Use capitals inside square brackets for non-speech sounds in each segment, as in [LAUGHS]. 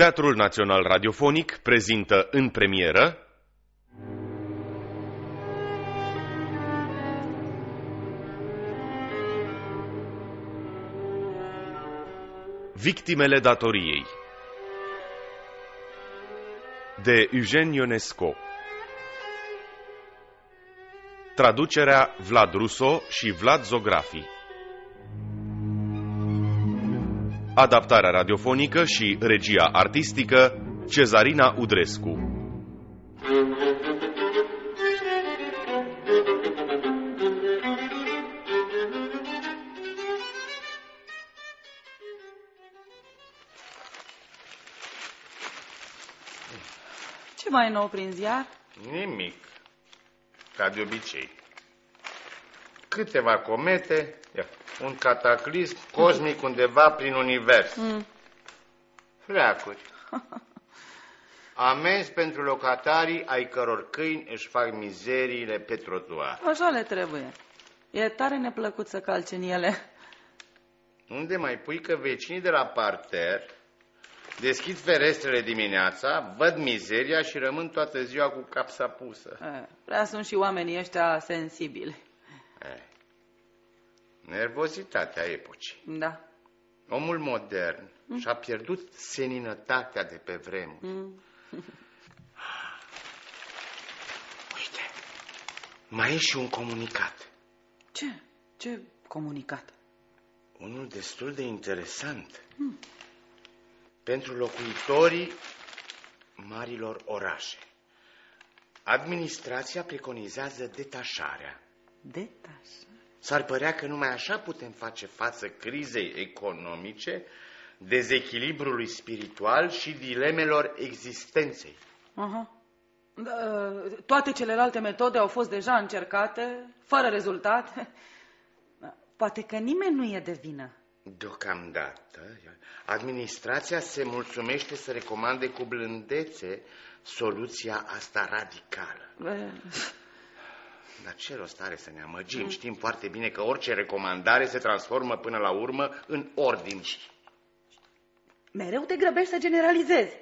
Teatrul Național Radiofonic prezintă în premieră Victimele datoriei de Eugen Ionesco Traducerea Vlad Russo și Vlad Zografi Adaptarea radiofonică și regia artistică Cezarina Udrescu Ce mai e nou prin ziar? Nimic. Ca de obicei. Câteva comete, ia, un cataclism cosmic undeva prin univers. Mm. Fleacuri. [LAUGHS] Amenzi pentru locatarii ai căror câini își fac mizeriile pe trotuar. Așa le trebuie. E tare neplăcut să calci în ele. Unde mai pui că vecinii de la parter deschid ferestrele dimineața, văd mizeria și rămân toată ziua cu capsa pusă. E, Prea sunt și oamenii ăștia sensibili. Eh. Nervozitatea epocii. Da. Omul modern și-a pierdut seninătatea de pe vremuri. Mm. [LAUGHS] Uite, mai e și un comunicat. Ce? Ce comunicat? Unul destul de interesant. Pentru locuitorii marilor orașe. Administrația preconizează detașarea. Detaș. S-ar părea că numai așa putem face față crizei economice, dezechilibrului spiritual și dilemelor existenței. Aha. Da, toate celelalte metode au fost deja încercate, fără rezultat. Da, Poate că nimeni nu e de vină. Deocamdată, administrația se mulțumește să recomande cu blândețe soluția asta radicală. E, Dar ce rost are să ne amăgim? Știm foarte bine că orice recomandare se transformă până la urmă în ordin. Mereu te grăbești să generalizezi.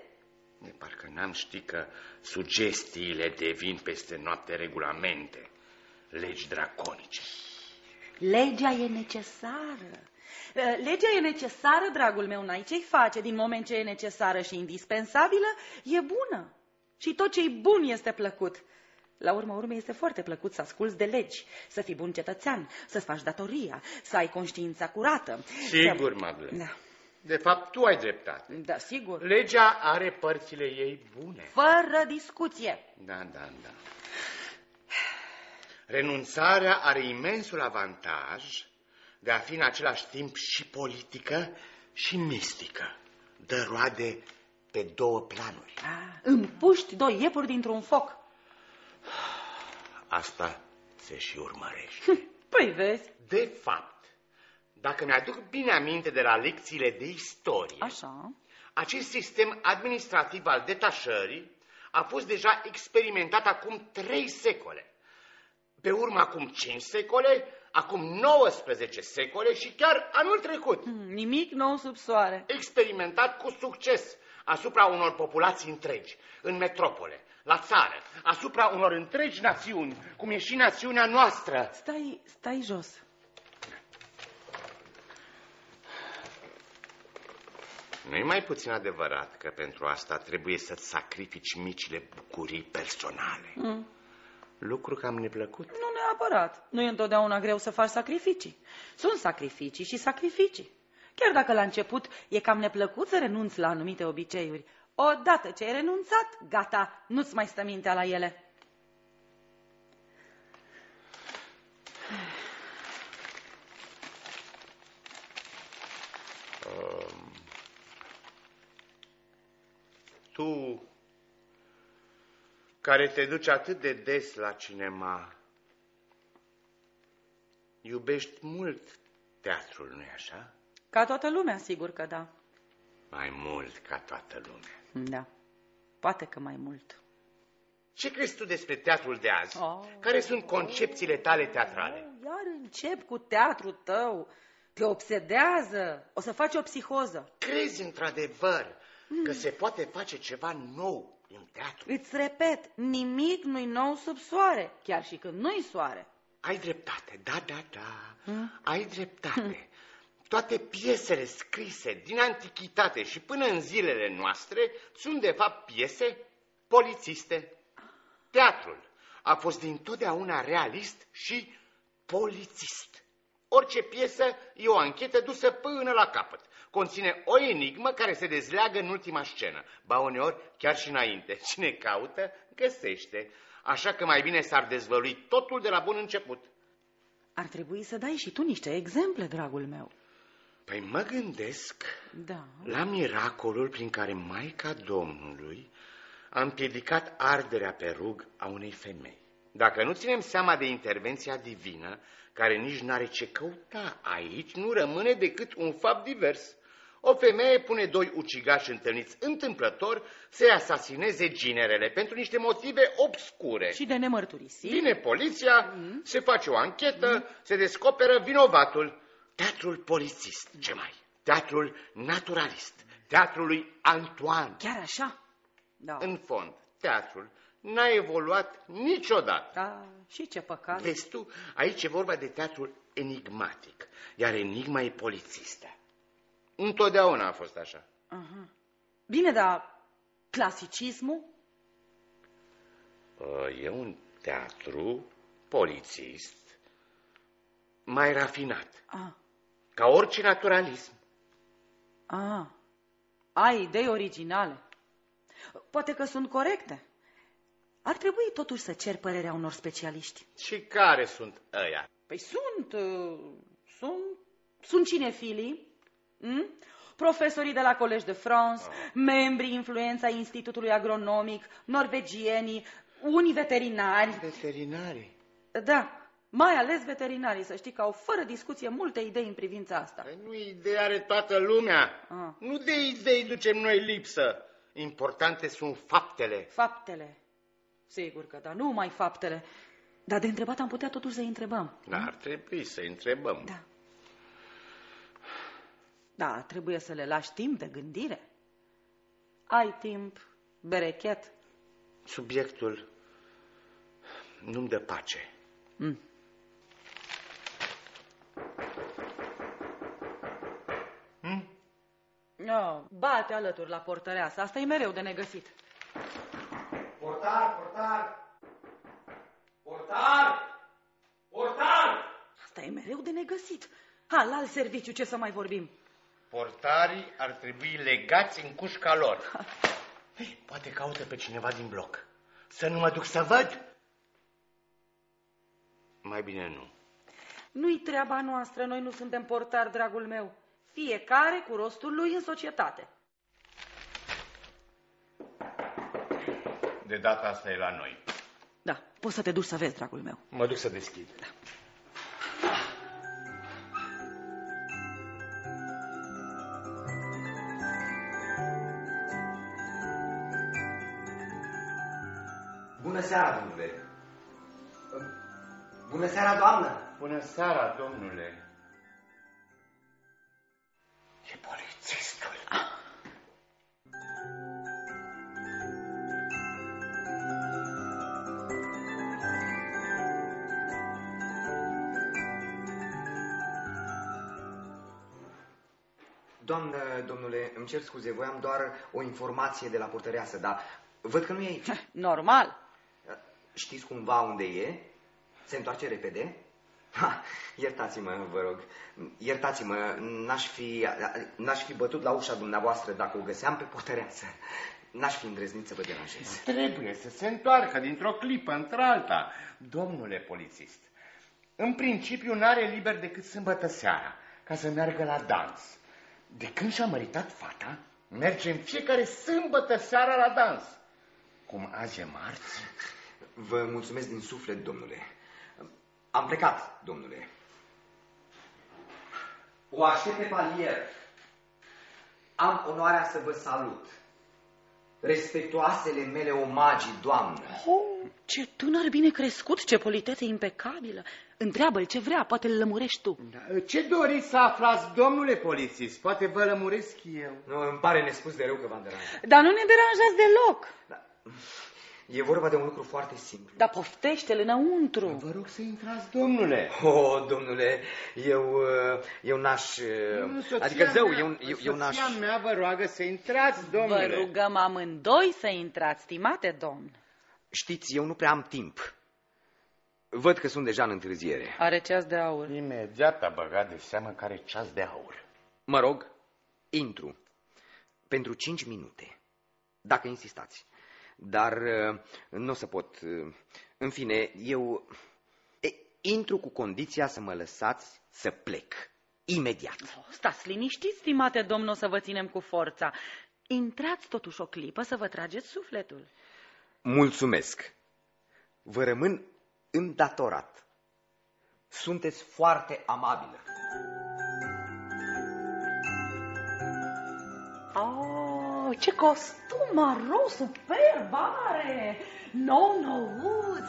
De parcă n-am ști că sugestiile devin peste noapte regulamente, legi draconice. Legea e necesară. E, Legea e necesară, dragul meu, n-ai ce-i face. Din moment ce e necesară și indispensabilă, e bună. Și tot ce e bun este plăcut. La urmă urmei este foarte plăcut să asculți de legi, să fii bun cetățean, să-ți faci datoria, să ai conștiința curată. Sigur, Să... Madeleine. Da, De fapt, tu ai dreptate. da, sigur. Legea are părțile ei bune. Fără discuție. Da, da, da. Renunțarea are imensul avantaj de a fi în același timp și politică și mistică. Dă roade pe două planuri. A, împuști doi iepuri dintr-un foc. Asta se și urmărește. Păi vezi, De fapt, dacă mi-aduc bine aminte de la lecțiile de istorie, așa. acest sistem administrativ al detașării a fost deja experimentat acum trei secole. Pe urmă acum cinci secole, acum 19 secole și chiar anul trecut. Hmm, Nimic nou sub soare. Experimentat cu succes asupra unor populații întregi, în metropole, la țară, asupra unor întregi națiuni, cum e și națiunea noastră. Stai, stai jos. Nu e mai puțin adevărat că pentru asta trebuie să-ți sacrifici micile bucurii personale. Mm. Lucru cam neplăcut. Nu neapărat. Nu e întotdeauna greu să faci sacrificii. Sunt sacrificii și sacrificii. Chiar dacă la început e cam neplăcut să renunți la anumite obiceiuri, odată ce ai renunțat, gata, nu-ți mai stă mintea la ele. Tu, care te duci atât de des la cinema, iubești mult teatrul, nu-i așa? Ca toată lumea, sigur că da. Mai mult ca toată lumea. Da, poate că mai mult. Ce crezi tu despre teatrul de azi? Oh. Care sunt concepțiile tale teatrale? Iar încep cu teatrul tău. Te obsedează. O să faci o psihoză. Crezi într-adevăr că se poate face ceva nou în teatru. Îți repet, nimic nu-i nou sub soare, chiar și când nu-i soare. Ai dreptate, da, da, da, hmm? ai dreptate. Toate piesele scrise din antichitate și până în zilele noastre sunt de fapt piese polițiste. Teatrul a fost dintotdeauna realist și polițist. Orice piesă e o anchetă dusă până la capăt. Conține o enigmă care se dezleagă în ultima scenă. Ba uneori chiar și înainte. [LAUGHS] Cine caută, găsește. Așa că mai bine s-ar dezvălui totul de la bun început. Ar trebui să dai și tu niște exemple, dragul meu. Păi mă gândesc da. la miracolul prin care Maica Domnului a împiedicat arderea pe rug a unei femei. Dacă nu ținem seama de intervenția divină, care nici n-are ce căuta aici, nu rămâne decât un fapt divers. O femeie pune doi ucigași întâlniți întâmplător să-i asasineze ginerele pentru niște motive obscure. Și de nemărturisit. Vine poliția, mm. se face o anchetă, mm. se descoperă vinovatul. Teatrul polițist, ce mai? Teatrul naturalist, teatrul lui Antoine. Chiar așa? Da. În fond, teatrul n-a evoluat niciodată. Da, și ce păcat. Vezi tu, aici e vorba de teatrul enigmatic, iar enigma e polițistă. Întotdeauna a fost așa. Uh -huh. Bine, dar clasicismul? E un teatru polițist mai rafinat. Ah. Ca orice naturalism. Ah. Ai idei originale. Poate că sunt corecte. Ar trebui totuși să cer părerea unor specialiști. Și care sunt ăia? Păi sunt, uh, sunt, sunt cinefilii, mm? profesorii de la Collège de France, oh. membrii influența Institutului Agronomic, norvegienii, unii veterinari. Veterinari? Da, mai ales veterinarii, să știi că au fără discuție multe idei în privința asta. Păi nu idei are toată lumea. Ah. Nu de idei ducem noi lipsă. Importante sunt faptele. Faptele. Sigur că da, nu mai faptele. Dar de întrebat am putea totuși să-i întrebăm. Da, ar trebui să-i întrebăm. Da. Da, trebuie să le lași timp de gândire. Ai timp, berechet. Subiectul nu-mi dă pace. Mm. No, bate alături la portăreasa. Asta e mereu de negăsit. Portar, portar! Portar! Portar! Asta e mereu de negăsit. Ha, la alt serviciu, ce să mai vorbim? Portarii ar trebui legați în cușca lor. Hey, poate caută pe cineva din bloc. Să nu mă duc să văd? Mai bine nu. Nu-i treaba noastră, noi nu suntem portari, dragul meu. Fiecare cu rostul lui în societate. De data asta e la noi. Da, poți să te duci să vezi, dragul meu. Mă duc să deschid. Da. Bună seara, domnule. Bună seara, doamnă. Bună seara, domnule. Doamnă, domnule, îmi cer scuze, voiam doar o informație de la portăreasă, dar văd că nu e aici. [LAUGHS] Normal. Știți cumva unde e? Se întoarce repede? iertați-mă, vă rog. Iertați-mă, n-aș fi, n-aș fi bătut la ușa dumneavoastră dacă o găseam pe potăreață. N-aș fi îndrăznit să vă deranjez. Trebuie să se întoarcă dintr-o clipă într-alta. Domnule polițist, în principiu n-are liber decât sâmbătă seara, ca să meargă la dans. De când și-a măritat fata, merge în fiecare sâmbătă seara la dans. Cum azi e marți? Vă mulțumesc din suflet, domnule. Am plecat, domnule. O aștept pe palier. Am onoarea să vă salut. Respectuoasele mele omagii, doamnă. Oh, ce tânăr bine crescut, ce politețe impecabilă. Întreabă-l ce vrea, poate îl lămurești tu. Da, Ce doriți să aflați, domnule polițist? Poate vă lămuresc eu. Nu, îmi pare nespus de rău că v-am deranjat. Dar nu ne deranjați deloc. E vorba de un lucru foarte simplu. Dar poftește-l înăuntru. Vă rog să intrați, domnule. Oh, domnule, eu, uh, eu n-aș... uh, Soția Adică zău, mea, eu, eu, eu n-aș... Soția mea vă roagă să intrați, domnule. Vă rugăm amândoi să intrați, stimate domn. Știți, eu nu prea am timp. Văd că sunt deja în întârziere. Are ceas de aur. Imediat a băgat de seamă care e ceas de aur. Mă rog, intru. Pentru cinci minute. Dacă insistați. Dar uh, nu o să pot. uh, În fine, eu e, intru cu condiția să mă lăsați să plec. Imediat. Oh, Stați liniștiți, stimate domn, o să vă ținem cu forța. Intrați totuși o clipă să vă trageți sufletul. Mulțumesc. Vă rămân îndatorat. Sunteți foarte amabilă. Ce costum maro superb are! Nou nouț!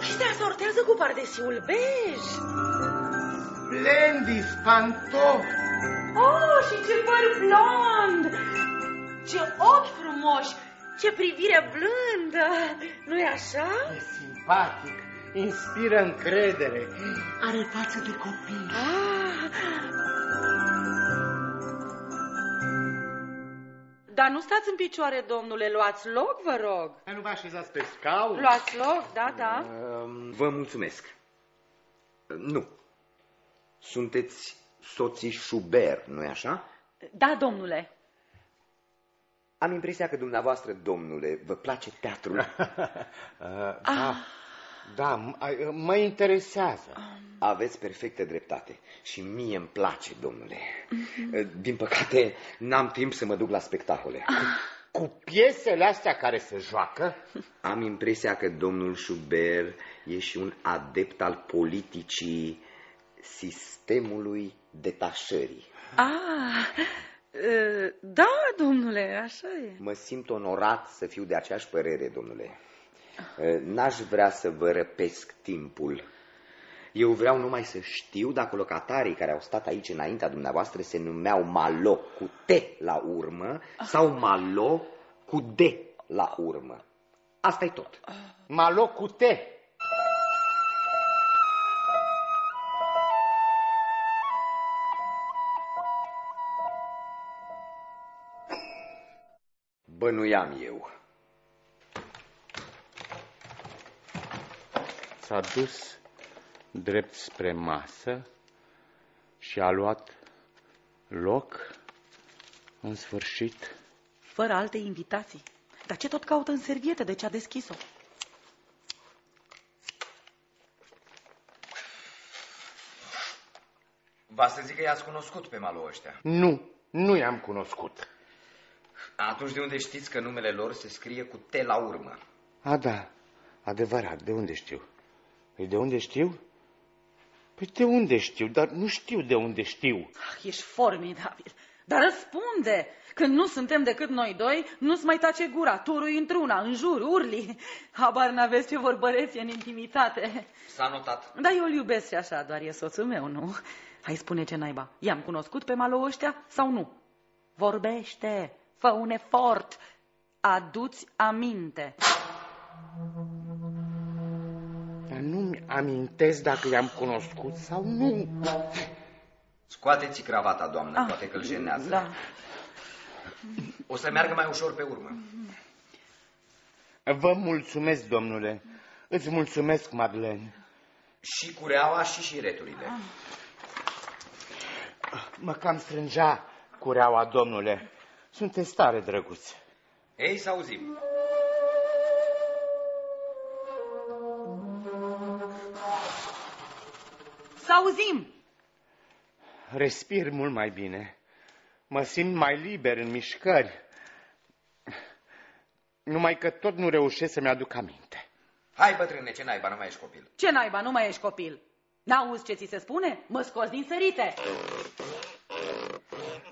Și se asortează cu pardesiul bej. Splendid, pantofi. Oh, și ce păr blond! Ce ochi frumoși! Ce privire blândă! Nu-i așa? E simpatic, inspiră încredere, are față de copil. Ah. Dar nu stați în picioare, domnule, luați loc, vă rog. Dar nu vă așezați pe scaun? Luați loc, da, da. Um, Vă mulțumesc. Nu. Sunteți soții Schubert, nu-i așa? Da, domnule. Am impresia că dumneavoastră, domnule, vă place teatrul. Uh, [LAUGHS] da, da, m- a- mă interesează. Aveți perfectă dreptate. Și mie îmi place, domnule. Din păcate, n-am timp să mă duc la spectacole. Cu piesele astea care se joacă, [LAUGHS] Am impresia că domnul Schubert e și un adept al politicii sistemului detașării. Ah, e, da, domnule, așa e. Mă simt onorat să fiu de aceeași părere, domnule. N-aș vrea să vă răpesc timpul. Eu vreau numai să știu dacă locatarii care au stat aici înaintea dumneavoastră se numeau Malo cu T la urmă sau Malo cu D la urmă. asta e tot. malo cu te. Bănuiam eu. S-a dus drept spre masă și a luat loc în sfârșit. Fără alte invitații. Dar ce tot caută în servietă de ce a deschis-o? Va să zic că i-ați cunoscut pe malul ăștia. Nu, nu i-am cunoscut. Atunci de unde știți că numele lor se scrie cu T la urmă? A, da, adevărat, de unde știu? Păi de unde știu? Păi de unde știu, dar nu știu de unde știu. Ah, ești formidabil. Dar răspunde! Când nu suntem decât noi doi, nu-ți mai tace gura, turui într-una, în jur, urli. Habar n-aveți ce vorbăreți în intimitate. S-a notat. Da, eu îl iubesc și așa, doar e soțul meu, nu? Hai spune ce naiba, i-am cunoscut pe malou ăștia sau nu? Vorbește, fă un efort, aduți aminte. Dar nu-mi amintesc dacă i-am cunoscut sau nu. Scoateți cravata, doamnă, Ah, poate că îl jenează. Da. O să meargă mai ușor pe urmă. Vă mulțumesc, domnule. Îți mulțumesc, Madeleine. Și cureaua și șireturile. Mă cam strângea cureaua, domnule. Sunteți tare drăguț. Ei, să auzim. Auzim! Respir mult mai bine. Mă simt mai liber în mișcări. Numai că tot nu reușesc să-mi aduc aminte. Hai, bătrâne, ce naiba, nu mai ești copil. Ce naiba, nu mai ești copil? N-auzi ce ți se spune? Mă scoți din sărite.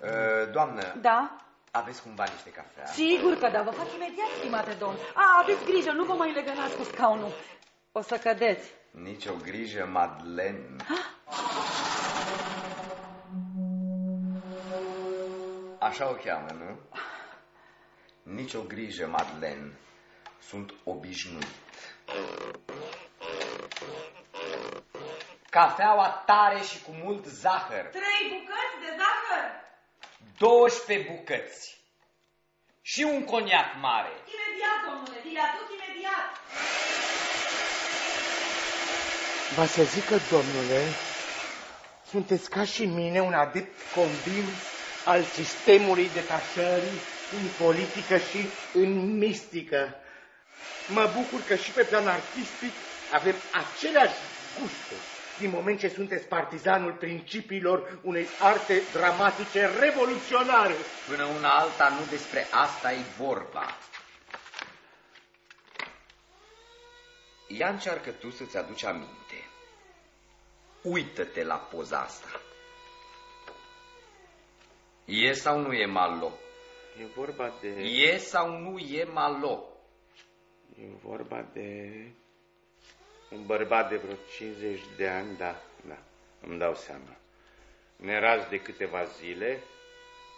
Uh, doamnă, Da? Aveți cumva niște cafea? Sigur că da, vă fac imediat, stimate domn. A, aveți grijă, nu vă mai legănați cu scaunul. O să cădeți. Nici o grijă, Madeleine. Așa o cheamă, nu? Nici o grijă, Madeleine. Sunt obișnuit. Cafeaua tare și cu mult zahăr. Trei bucăți de zahăr. 12 bucăți. Și un coniac mare. Imediat, domnule, vi le aduc imediat. Va să zică, domnule, sunteți ca și mine un adept convins al sistemului detașării în politică și în mistică. Mă bucur că și pe plan artistic avem aceleași gusturi, din moment ce sunteți partizanul principiilor unei arte dramatice revoluționare. Până una alta, nu despre asta e vorba. Ia încearcă tu să-ți aduci aminte. Uită-te la poza asta. E sau nu e malo? E vorba de... E sau nu e malo? E vorba de un bărbat de vreo 50 de ani, da, da, îmi dau seama. Neraz de câteva zile,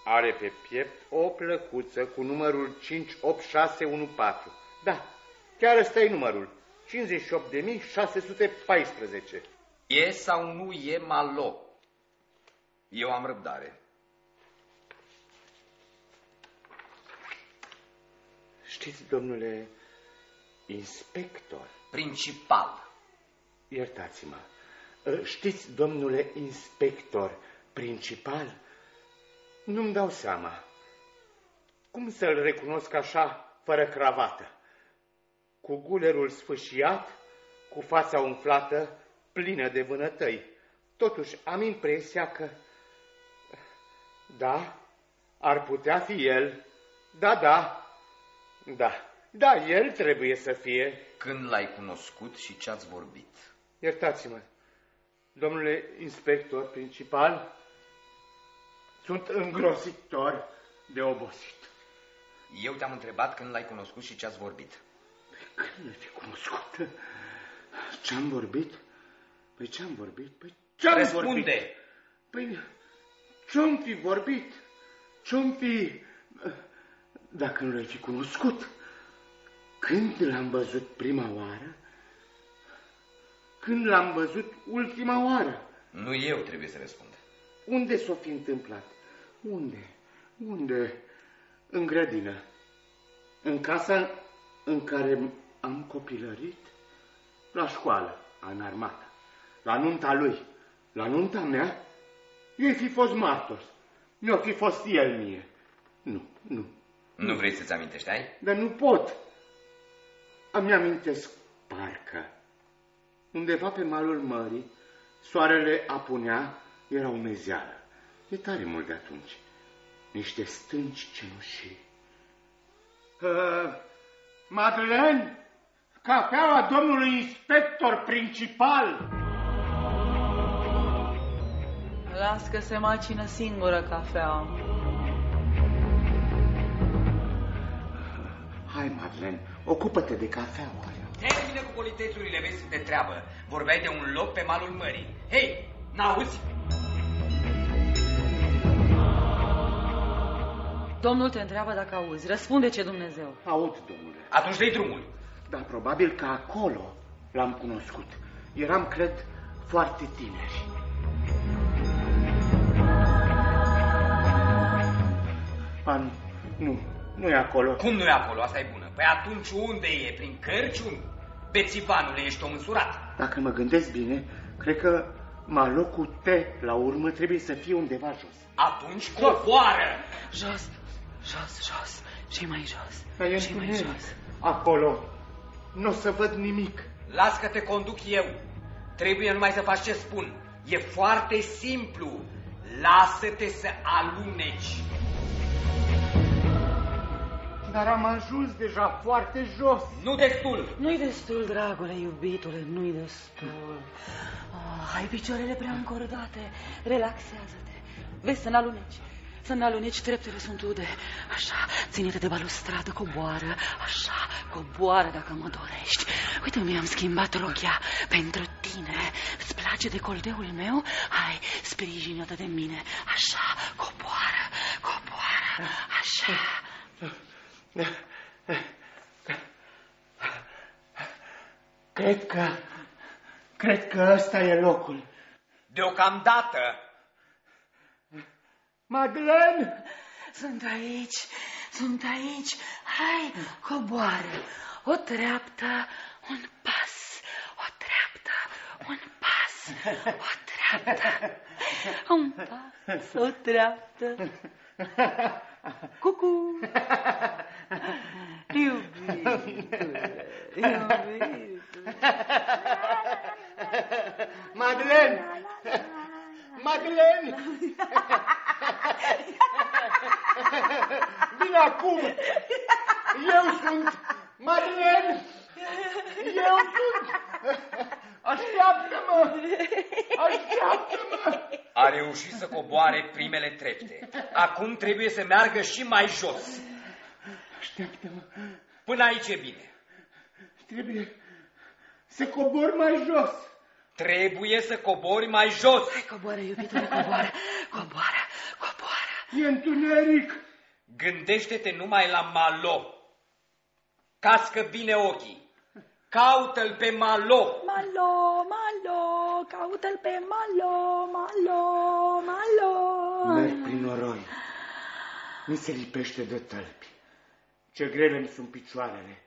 are pe piept o plăcuță cu numărul 58614. Da, chiar ăsta e numărul, 58.614. E sau nu e malo? Eu am răbdare. Știți, domnule inspector, Principal. iertați-mă, știți, domnule inspector principal, nu-mi dau seama. Cum să-l recunosc așa, fără cravată? Cu gulerul sfâșiat, cu fața umflată, plină de vânătăi. Totuși am impresia că... Da, ar putea fi el. Da, da, da, da, el trebuie să fie. Când l-ai cunoscut și ce-ați vorbit? Iertați-mă, domnule inspector principal, sunt îngrozitor de obosit. Eu te-am întrebat când l-ai cunoscut și ce-ați vorbit. Când fi cunoscut? Ce-am vorbit? Păi ce-am vorbit? Păi ce-am Răspunde! vorbit? Păi ce-am fi vorbit? Ce-am fi... Dacă nu l-ai fi cunoscut? Când l-am văzut prima oară? Când l-am văzut ultima oară? Nu eu trebuie să răspund. Unde s-o fi întâmplat? Unde? Unde? În grădină. În casa în care am copilărit? La școală, în armată. La nunta lui. La nunta mea? Eu fi fost martor. Nu fi fost el mie. Nu, nu. Nu vrei să-ți amintești, ai? Dar nu pot. Îmi amintesc parcă. Undeva pe malul mării, soarele apunea, era o mezeală. E tare mult de atunci. Niște stânci cenușii. Uh, Madeleine, cafeaua domnului inspector principal. Las că se macină singură cafea. Hai, Madeleine, ocupă-te de cafea, oare. Termină cu politețurile, vezi de treabă. Vorbeai de un loc pe malul mării. Hei, n-auzi? Domnul te întreabă dacă auzi. Răspunde ce Dumnezeu. Aud, domnule. Atunci dă drumul. Dar probabil că acolo l-am cunoscut. Eram, cred, foarte tineri. An, nu, nu e acolo. Cum nu e acolo? Asta e bună. Păi atunci unde e? Prin cărciun? Bețivanule, ești om însurat. Dacă mă gândesc bine, cred că malocul T la urmă trebuie să fie undeva jos. Atunci coboară! Jos, jos, jos. Și mai jos. Dar e și mai întuneric. jos. Acolo nu o să văd nimic. Las că te conduc eu. Trebuie numai să faci ce spun. E foarte simplu. Lasă-te să aluneci. Dar am ajuns deja foarte jos. Nu destul. Nu-i destul, dragule, iubitule, nu-i destul. Ah, ai picioarele prea încordate. Relaxează-te. Vezi să n-aluneci. Să ne aluneci, treptele sunt ude. Așa, ține-te de balustradă, coboară. Așa, coboară dacă mă dorești. Uite, mi-am schimbat rochia pentru tine. Îți place de coldeul meu? Hai, sprijină-te de mine. Așa, coboară, coboară. Așa. Cred că... Cred că ăsta e locul. Deocamdată. Madeleine! Sunt aici, sunt aici. Hai, coboară. O treaptă, un pas. O treaptă, un pas. O treaptă, un pas. O treaptă. [LAUGHS] Cucu! [LAUGHS] Iubitule, iubitule. Madeleine! Madeleine! Vine acum! Eu sunt Madeleine! Eu sunt! Așteaptă-mă! Așteaptă-mă! A reușit să coboare primele trepte. Acum trebuie să meargă și mai jos. Așteaptă-mă! Până aici e bine. Trebuie să cobor mai jos. Trebuie să cobori mai jos. Hai, coboară, iubitule, coboară, coboară, coboară. E întuneric. Gândește-te numai la Malo. Cască bine ochii. Caută-l pe Malo. Malo, malo, caută-l pe malo, malo, malo. Merg prin noroi. Mi se lipește de tălpi. Ce grele mi sunt picioarele.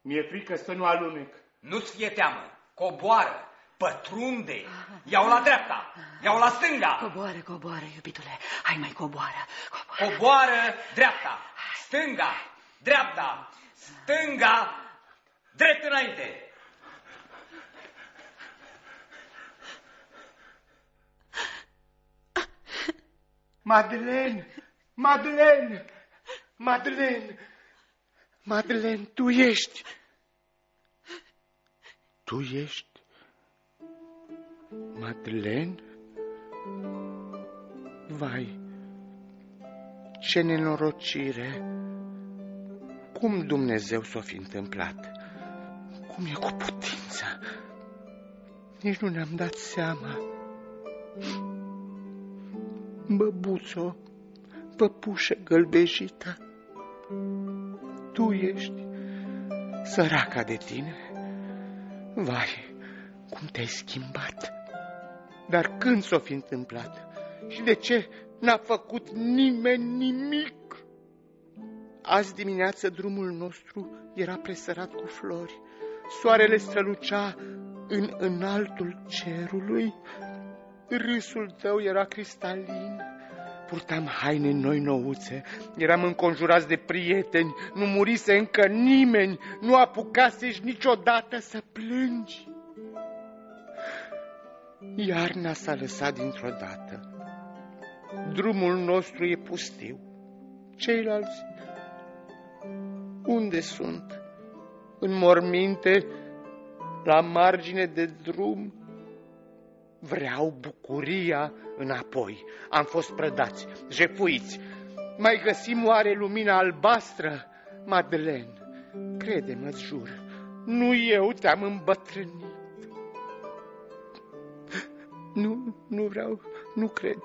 Mi-e frică să nu alunec. Nu-ți fie teamă. Coboară. Pătrunde. Iau la dreapta. Iau la stânga. Coboară, coboară, iubitule. Hai mai coboară, coboară. Coboară dreapta. Stânga. Dreapta. Stânga. Drept înainte. Madeleine! Madeleine! Madeleine! Madeleine, tu ești! Tu ești? Madeleine? Vai, ce nenorocire! Cum Dumnezeu s-o fi întâmplat? Cum e cu putință? Nici nu ne-am dat seama. Băbuțo, păpușă gălbejită, tu ești săraca de tine? Vai, cum te-ai schimbat! Dar când s-o fi întâmplat? Și de ce n-a făcut nimeni nimic? Azi dimineață drumul nostru era presărat cu flori. Soarele strălucea în înaltul cerului. Râsul tău era cristalin. Purtam haine noi nouțe, eram înconjurați de prieteni, nu murise încă nimeni, nu apucasești niciodată să plângi. Iarna s-a lăsat dintr-o dată. Drumul nostru e pustiu. Ceilalți unde sunt? În morminte, la margine de drum? Vreau bucuria înapoi. Am fost prădați, jefuiți. Mai găsim oare lumina albastră? Madeleine, crede-mă, jur, nu eu te-am îmbătrânit. Nu, nu vreau, nu cred.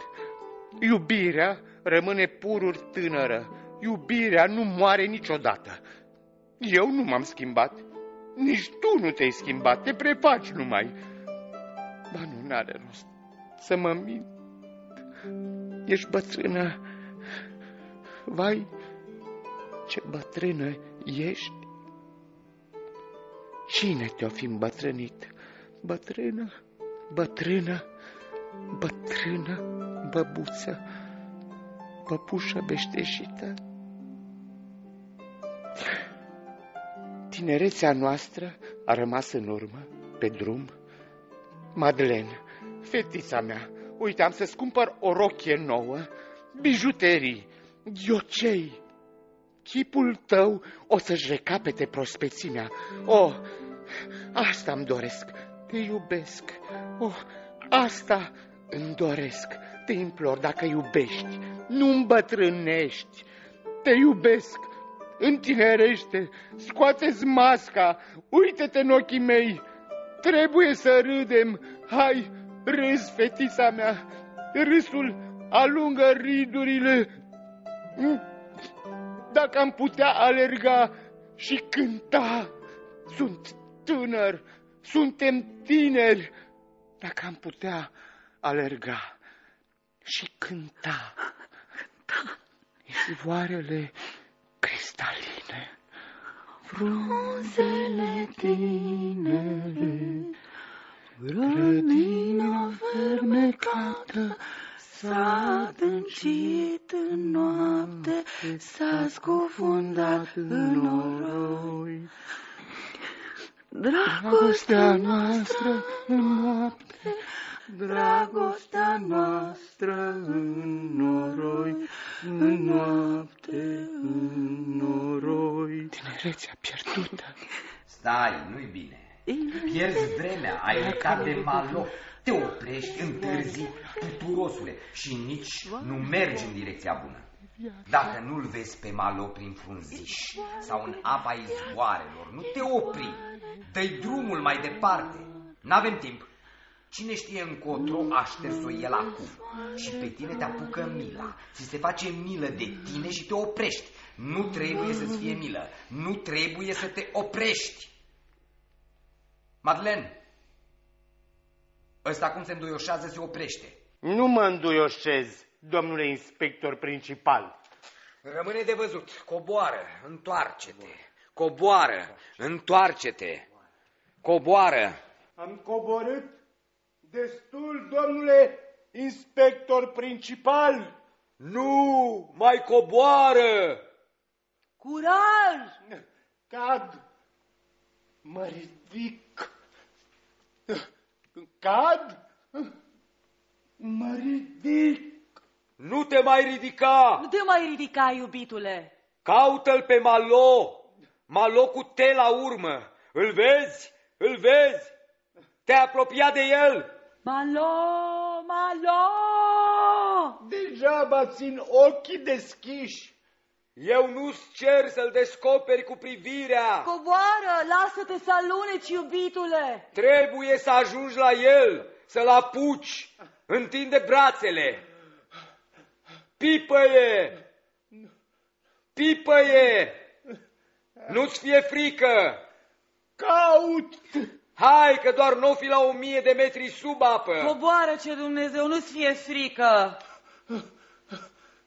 Iubirea rămâne pururi tânără. Iubirea nu moare niciodată. Eu nu m-am schimbat. Nici tu nu te-ai schimbat, te prefaci numai. Ba nu, n-are rost să mă mint. Ești bătrână. Vai, ce bătrână ești. Cine te-o fi îmbătrânit? Bătrână, bătrână, bătrână, băbuță, păpușă beșteșită. Tinerețea noastră a rămas în urmă, pe drum. Madeleine, fetița mea, uite, am să-ți cumpăr o rochie nouă, bijuterii, ghiocei. Chipul tău o să-și recapete prospețimea. Oh, asta îmi doresc, te iubesc. Oh, asta îmi doresc, te implor, dacă iubești, nu îmbătrânești. Te iubesc, întinerește, scoateți masca, uite-te în ochii mei. Trebuie să râdem, hai, râs, fetița mea, râsul alungă ridurile. Dacă am putea alerga și cânta, sunt tânăr, suntem tineri, dacă am putea alerga și cânta. Cânta. Ivoarele cristaline, frunzele tinere, grădina fermecată, S-a adâncit în noapte, s-a scufundat în noroi. Dragostea noastră în noapte, dragostea noastră în noroi, în noapte, în noroi. Tinerețea pierdută. Stai, nu-i bine. Pierzi vremea, ai uitat de malo. Te oprești, întârzi, puturosule, și nici nu mergi în direcția bună. Dacă nu-l vezi pe malo prin frunziș sau în apa izvoarelor, nu te opri, dă drumul mai departe. N-avem timp. Cine știe încotro a șters-o el acum și pe tine te apucă mila. Ți se face milă de tine și te oprești. Nu trebuie să-ți fie milă. Nu trebuie să te oprești. Madeleine, ăsta cum se înduioșează se oprește. Nu mă înduioșez, domnule inspector principal. Rămâne de văzut. Coboară, întoarce-te. Coboară, întoarce-te. Coboară. Am coborât destul, domnule inspector principal. Nu, mai coboară. Curaj! Cad, mă ridic. Cad, mă ridic. Nu te mai ridica. Nu te mai ridica, iubitule. Caută-l pe Malo. Malo cu te la urmă. Îl vezi? Îl vezi? Te-ai apropiat de el. Malo, malo! Degeaba țin ochii deschiși. Eu nu-ți cer să-l descoperi cu privirea. Coboară, lasă-te să aluneci, iubitule. Trebuie să ajungi la el, să-l apuci. Întinde brațele. Pipăie! Pipăie! Nu-ți fie frică! Caut! Hai că doar nu fi la o mie de metri sub apă. Coboară ce Dumnezeu, nu-ți fie frică.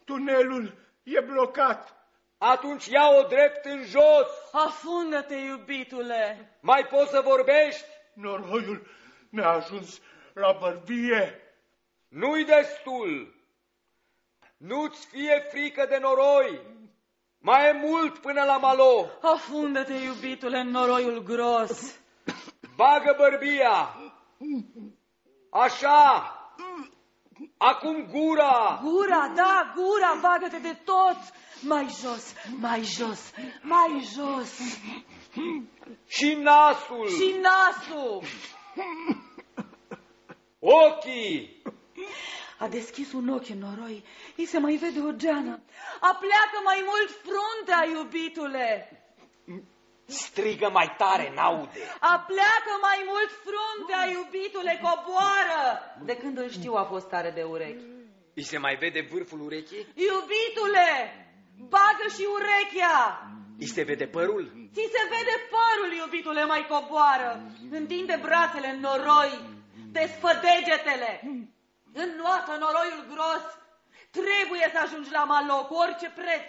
Tunelul e blocat. Atunci ia-o drept în jos. Afundă-te, iubitule. Mai poți să vorbești? Noroiul ne-a ajuns la bărbie. Nu-i destul. Nu-ți fie frică de noroi. Mai e mult până la malo. Afundă-te, iubitule, în noroiul gros. Bagă bărbia. Așa. Acum gura. Gura, da, gura, bagă-te de tot. Mai jos, mai jos, mai jos. Și nasul. Și nasul. Ochii. A deschis un ochi în noroi, îi se mai vede o geană. Apleacă mai mult fruntea, iubitule. Strigă mai tare, n-aude. Apleacă mai mult fruntea, iubitule, coboară. De când îl știu a fost tare de urechi. Îi se mai vede vârful urechii? Iubitule, bagă și urechea. Îi se vede părul? Ți se vede părul, iubitule, mai coboară. Întinde brațele în noroi, desfă degetele. Înnoată noroiul gros, trebuie să ajungi la malo cu orice preț.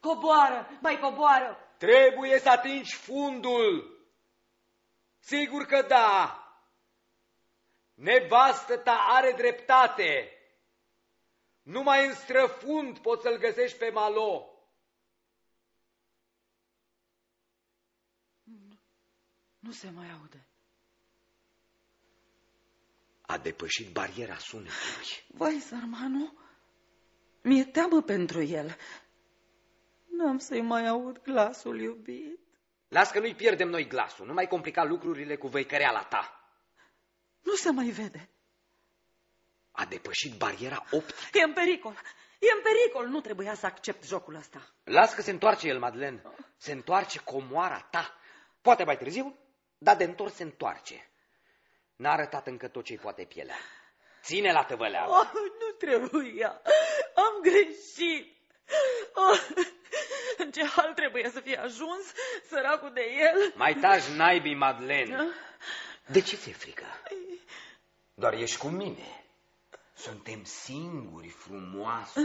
Coboară, mai coboară. Trebuie să atingi fundul. Sigur că da. Nevastă ta are dreptate. Numai în străfund poți să-l găsești pe malo. Nu se mai aude. A depășit bariera sunetului. Vai, sărmanu, mi-e teamă pentru el. N-am să-i mai aud glasul iubit. Las că nu-i pierdem noi glasul, nu mai complica lucrurile cu văicăreala ta. Nu se mai vede. A depășit bariera optică. E în pericol. E în pericol. Nu trebuia să accept jocul ăsta. Las că se întoarce el, Madeleine. Se întoarce comoara ta. Poate mai târziu, dar de întors se întoarce. N-a arătat încă tot ce-i poate pielea. Ține la tăvăleală. Oh, nu trebuia. Am greșit. Oh, [LAUGHS] în ce hal trebuie să fie ajuns săracul de el? Mai taci naibii, Madeleine. De ce ți-e frică? Doar ești cu mine. Suntem singuri, frumoasă.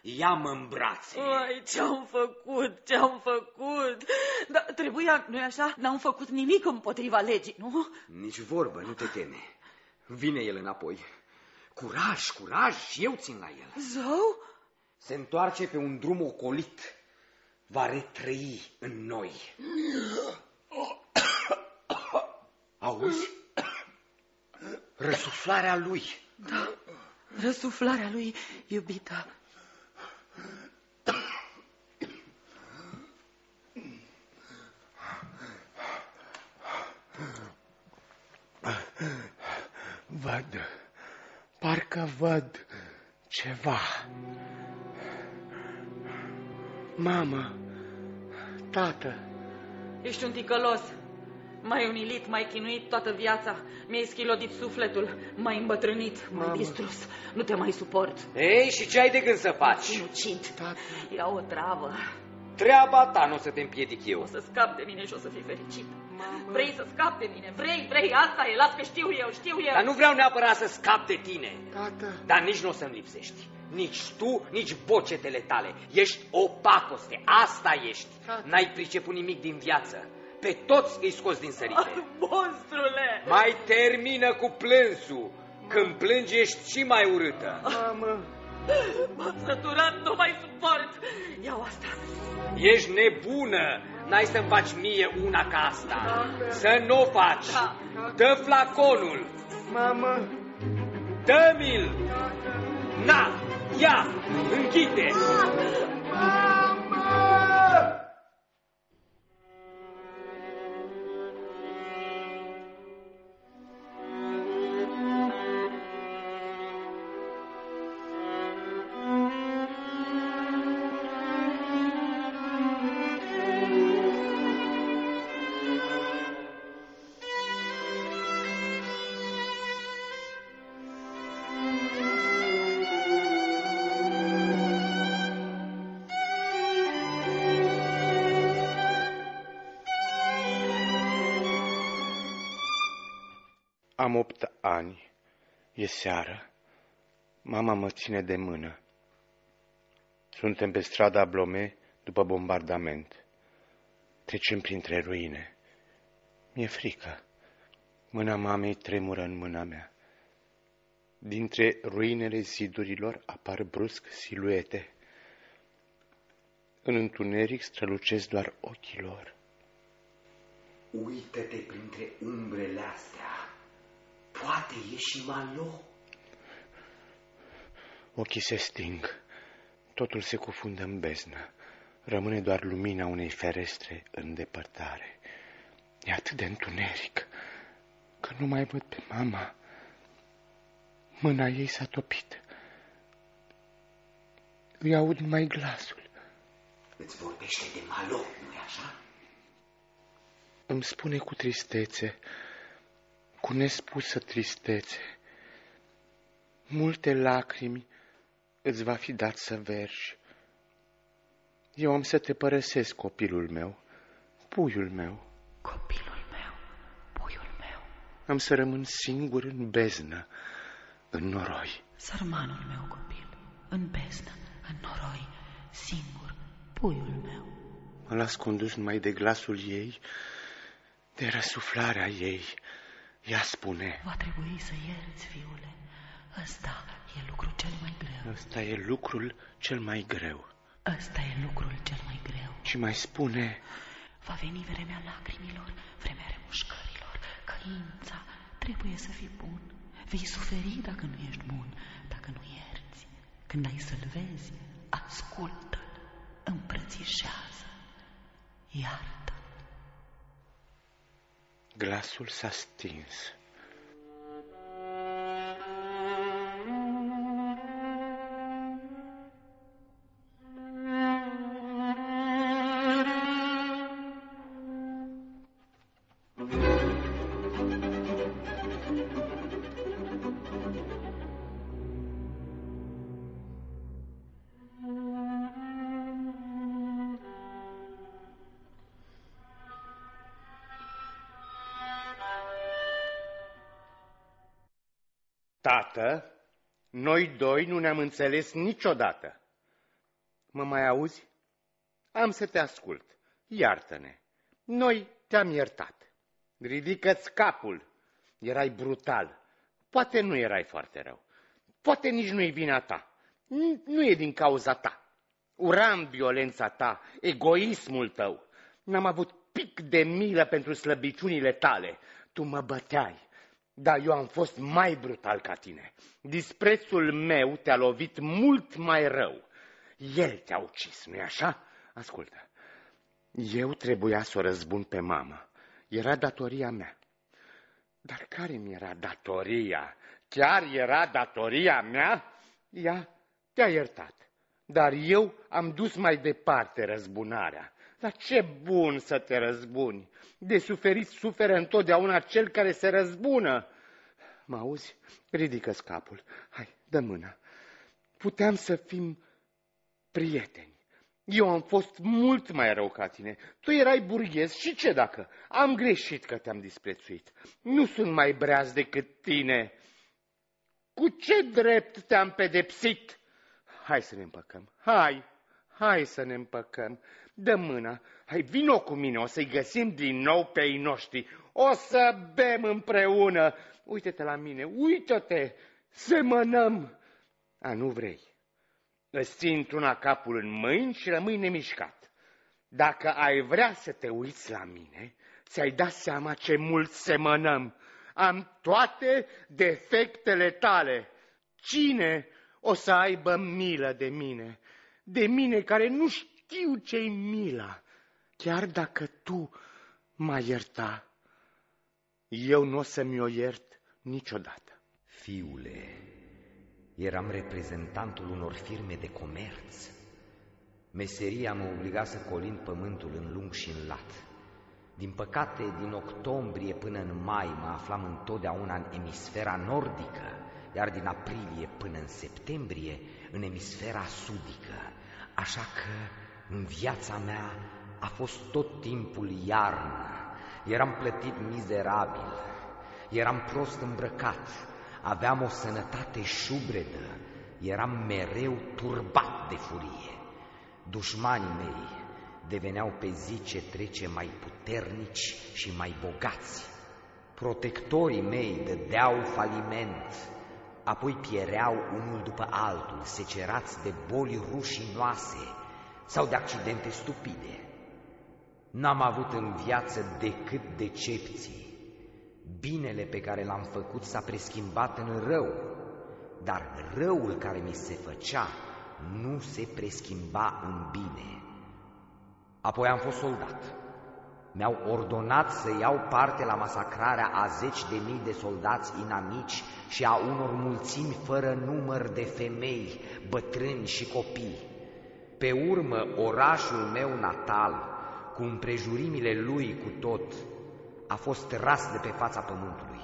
Ia-mă în brațe. Ai, ce-am făcut, ce-am făcut? Dar trebuia, nu-i așa? N-am făcut nimic împotriva legii, nu? Nici vorbă, nu te teme. Vine el înapoi. Curaj, curaj, și eu țin la el. Zău? Se întoarce pe un drum ocolit. Va retrăi în noi. Auzi? Răsuflarea lui. Da, răsuflarea lui, iubita. Văd, parcă văd ceva. Mamă, tată. Ești un ticălos. M-ai unilit, m-ai chinuit toată viața. Mi-ai schilodit sufletul, m-ai îmbătrânit, m-ai distrus. Nu te mai suport. Ei, și ce ai de gând să faci? Sinucid. Ia o travă. Treaba ta nu o să te împiedic eu. O să scap de mine și o să fii fericit. Vrei să scap de mine, vrei, vrei, asta e, las că știu eu, știu eu. Dar nu vreau neapărat să scap de tine. Tată. Dar nici nu o să-mi lipsești. Nici tu, nici bocetele tale. Ești o pacoste, asta ești. N-ai priceput nimic din viață. Pe toți îi scoți din sărite. Monstrule! Mai termină cu plânsul. Când plângi ești și mai urâtă. Mamă, M-am săturat, nu mai suport. Iau asta. Ești nebună. N-ai să-mi faci mie una ca asta. Să nu o faci. Da. Dă flaconul. mamă, Dă-mi-l. Na, ia, închide. Am opt ani. E seară. Mama mă ține de mână. Suntem pe strada Blome după bombardament. Trecem printre ruine. Mi-e frică. Mâna mamei tremură în mâna mea. Dintre ruinele zidurilor apar brusc siluete. În întuneric strălucesc doar ochii lor. Uită-te printre umbrele astea. Poate e și malo. Ochii se sting. Totul se cufundă în beznă. Rămâne doar lumina unei ferestre în depărtare. E atât de întuneric că nu mai văd pe mama. Mâna ei s-a topit. Îi aud numai glasul. Îți vorbește de malo, nu-i așa? Îmi spune cu tristețe, cu nespusă tristețe, multe lacrimi îți va fi dat să vergi. Eu am să te părăsesc, copilul meu, puiul meu. Copilul meu, puiul meu, Am să rămân singur în beznă, în noroi. sărmanul meu copil, în beznă, în noroi, singur, puiul meu. Mă las condus numai de glasul ei, de răsuflarea ei. Ea spune, Va trebui să ierți, fiule. Ăsta e lucru cel mai greu. ăsta e lucrul cel mai greu. Ăsta e lucrul cel mai greu. Și mai spune, Va veni vremea lacrimilor, vremea remușcărilor, căința. Trebuie să fii bun. Vei suferi dacă nu ești bun, dacă nu ierți. Când ai să-l vezi, ascultă-l, îmbrățișează, iartă. Glasul s-a stins. Noi doi nu ne-am înțeles niciodată. Mă mai auzi? Am să te ascult. Iartă-ne. Noi te-am iertat. Ridică-ți capul. Erai brutal. Poate nu erai foarte rău. Poate nici nu-i vina ta. Nu e din cauza ta. Uram violența ta, egoismul tău. N-am avut pic de milă pentru slăbiciunile tale. Tu mă băteai, dar eu am fost mai brutal ca tine. Disprețul meu te-a lovit mult mai rău. El te-a ucis, nu-i așa? Ascultă, eu trebuia să o răzbun pe mamă. Era datoria mea. Dar care mi era datoria? Chiar era datoria mea? Ea te-a iertat. Dar eu am dus mai departe răzbunarea. Dar ce bun să te răzbuni! De suferit suferă întotdeauna cel care se răzbună. Mă auzi? Ridică scapul. Hai, dă mâna. Puteam să fim prieteni. Eu am fost mult mai rău ca tine. Tu erai burghez și ce dacă? Am greșit că te-am disprețuit. Nu sunt mai breaz decât tine. Cu ce drept te-am pedepsit? Hai să ne împăcăm. Hai, hai să ne împăcăm. Dă mâna. Hai, vino cu mine, o să-i găsim din nou pe ei noștri. O să bem împreună. Uită-te la mine, uită-te, semănăm. A, nu vrei. Îți țin una capul în mâini și rămâi nemișcat. Dacă ai vrea să te uiți la mine, ți-ai dat seama ce mult semănăm. Am toate defectele tale. Cine o să aibă milă de mine? De mine care nu știu ce-i mila. Chiar dacă tu m-ai ierta, eu nu o să-mi o iert niciodată. Fiule, eram reprezentantul unor firme de comerț. Meseria mă obliga să colind pământul în lung și în lat. Din păcate, din octombrie până în mai mă aflam întotdeauna în emisfera nordică, iar din aprilie până în septembrie în emisfera sudică. Așa că în viața mea a fost tot timpul iarnă. Eram plătit mizerabil, eram prost îmbrăcat, aveam o sănătate șubredă, eram mereu turbat de furie. Dușmanii mei deveneau pe zi ce trece mai puternici și mai bogați. Protectorii mei dădeau faliment, apoi piereau unul după altul, secerați de boli rușinoase sau de accidente stupide. N-am avut în viață decât decepții. Binele pe care l-am făcut s-a preschimbat în rău, dar răul care mi se făcea nu se preschimba în bine. Apoi am fost soldat. Mi-au ordonat să iau parte la masacrarea a zeci de mii de soldați inamici și a unor mulțimi fără număr de femei, bătrâni și copii. Pe urmă, orașul meu natal, cu împrejurimile lui cu tot, a fost ras de pe fața pământului.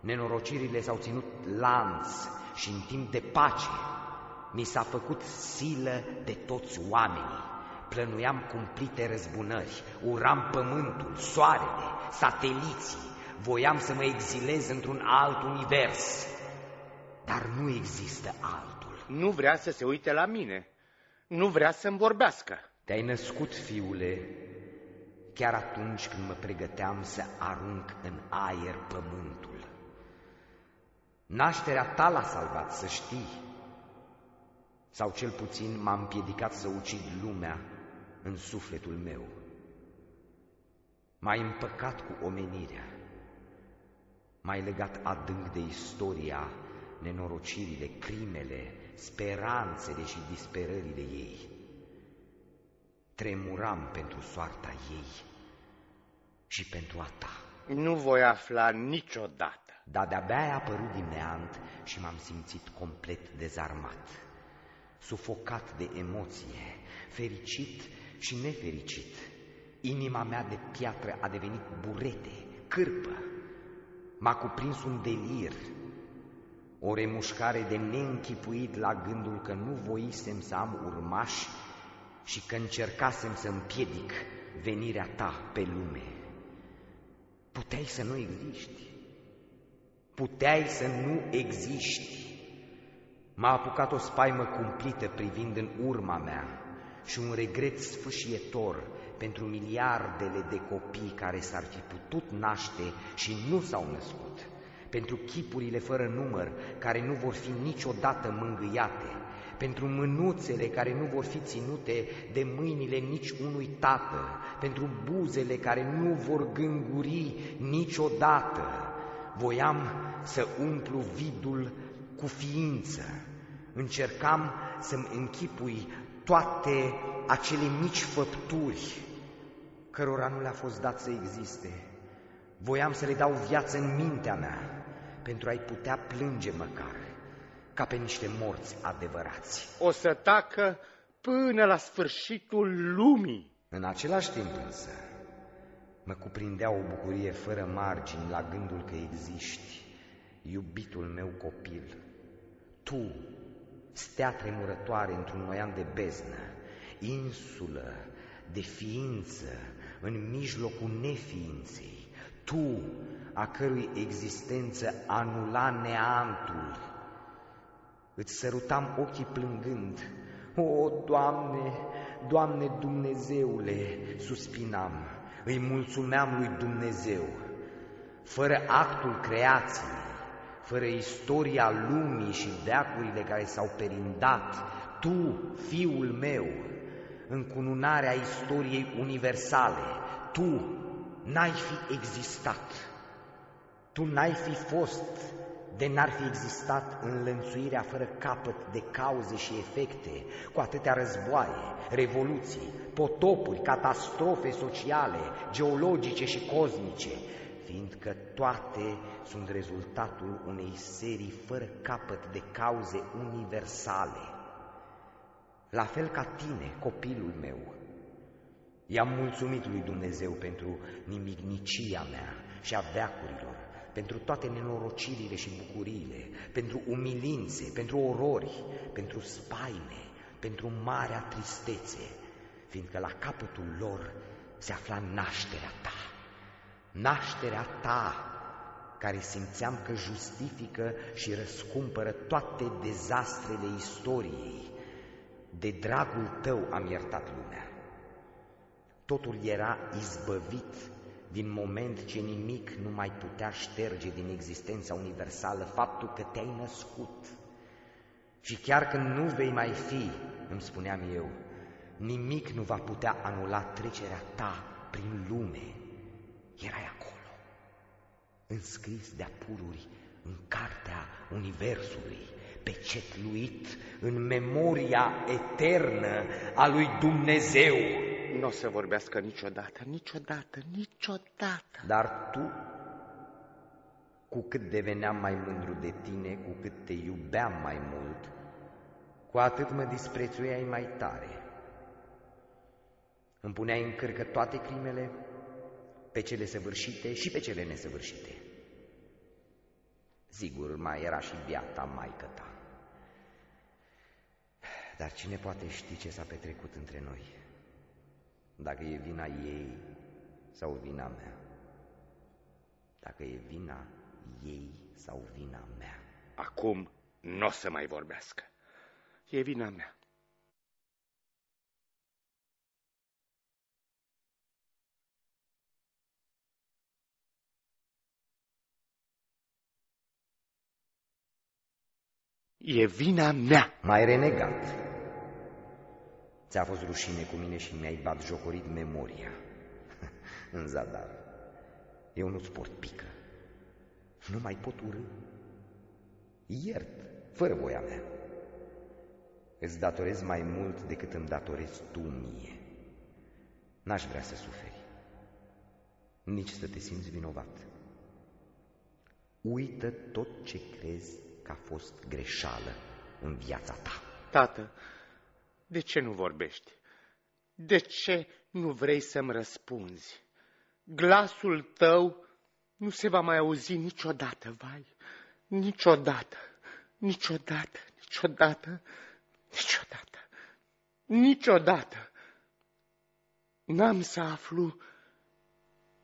Nenorocirile s-au ținut lanț și în timp de pace mi s-a făcut silă de toți oamenii. Plănuiam cumplite răzbunări, uram pământul, soarele, sateliții, voiam să mă exilez într-un alt univers, dar nu există altul. Nu vrea să se uite la mine, nu vrea să-mi vorbească. Te-ai născut, fiule, chiar atunci când mă pregăteam să arunc în aer pământul. Nașterea ta l-a salvat, să știi, sau cel puțin m-a împiedicat să ucid lumea în sufletul meu. M-ai împăcat cu omenirea, m-ai legat adânc de istoria, nenorocirile, crimele, speranțele și disperările ei. Tremuram pentru soarta ei și pentru a ta. Nu voi afla niciodată. Dar de-abia ai apărut din neant și m-am simțit complet dezarmat, sufocat de emoție, fericit și nefericit. Inima mea de piatră a devenit burete, cârpă. M-a cuprins un delir, o remușcare de neînchipuit la gândul că nu voisem să am urmași și că încercasem să împiedic venirea ta pe lume. Puteai să nu existi. Puteai să nu existi. M-a apucat o spaimă cumplită privind în urma mea și un regret sfâșietor pentru miliardele de copii care s-ar fi putut naște și nu s-au născut, pentru chipurile fără număr care nu vor fi niciodată mângâiate, pentru mânuțele care nu vor fi ținute de mâinile nici unui tată, pentru buzele care nu vor gânguri niciodată. Voiam să umplu vidul cu ființă. Încercam să-mi închipui toate acele mici făpturi cărora nu le-a fost dat să existe. Voiam să le dau viață în mintea mea pentru a-i putea plânge măcar ca pe niște morți adevărați. O să tacă până la sfârșitul lumii. În același timp însă, mă cuprindea o bucurie fără margini la gândul că existi, iubitul meu copil. Tu, stea tremurătoare într-un noian de beznă, insulă de ființă în mijlocul neființei, tu, a cărui existență anula neantul, Îți sărutam ochii plângând. O, Doamne, Doamne Dumnezeule, suspinam, îi mulțumeam lui Dumnezeu. Fără actul creației, fără istoria lumii și veacurile care s-au perindat, Tu, Fiul meu, în cununarea istoriei universale, Tu n-ai fi existat, Tu n-ai fi fost de n-ar fi existat înlănțuirea fără capăt de cauze și efecte, cu atâtea războaie, revoluții, potopuri, catastrofe sociale, geologice și cosmice, fiindcă toate sunt rezultatul unei serii fără capăt de cauze universale. La fel ca tine, copilul meu, i-am mulțumit lui Dumnezeu pentru nimicnicia mea și a veacurilor, pentru toate nenorocirile și bucuriile, pentru umilințe, pentru orori, pentru spaime, pentru marea tristețe, fiindcă la capătul lor se afla nașterea ta, nașterea ta, care simțeam că justifică și răscumpără toate dezastrele istoriei. De dragul tău am iertat lumea. Totul era izbăvit din moment ce nimic nu mai putea șterge din existența universală faptul că te-ai născut. Și chiar când nu vei mai fi, îmi spuneam eu, nimic nu va putea anula trecerea ta prin lume. Erai acolo, înscris de-a pururi în cartea Universului, pecetluit în memoria eternă a lui Dumnezeu nu o să vorbească niciodată, niciodată, niciodată. Dar tu, cu cât deveneam mai mândru de tine, cu cât te iubeam mai mult, cu atât mă disprețuiai mai tare. Îmi puneai în cărcă toate crimele, pe cele săvârșite și pe cele nesăvârșite. Sigur, mai era și viața maică ta. Dar cine poate ști ce s-a petrecut între noi? dacă e vina ei sau vina mea. Dacă e vina ei sau vina mea. Acum nu o să mai vorbească. E vina mea. E vina mea. Mai renegat. Ți-a fost rușine cu mine și mi-ai bat jocorit memoria. [LAUGHS] în zadar. Eu nu-ți port pică. Nu mai pot urâ. Iert, fără voia mea. Îți datorez mai mult decât îmi datorezi tu mie. N-aș vrea să suferi. Nici să te simți vinovat. Uită tot ce crezi că a fost greșeală în viața ta. Tată, de ce nu vorbești? De ce nu vrei să-mi răspunzi? Glasul tău nu se va mai auzi niciodată, vai, niciodată, niciodată, niciodată, niciodată, niciodată. N-am să aflu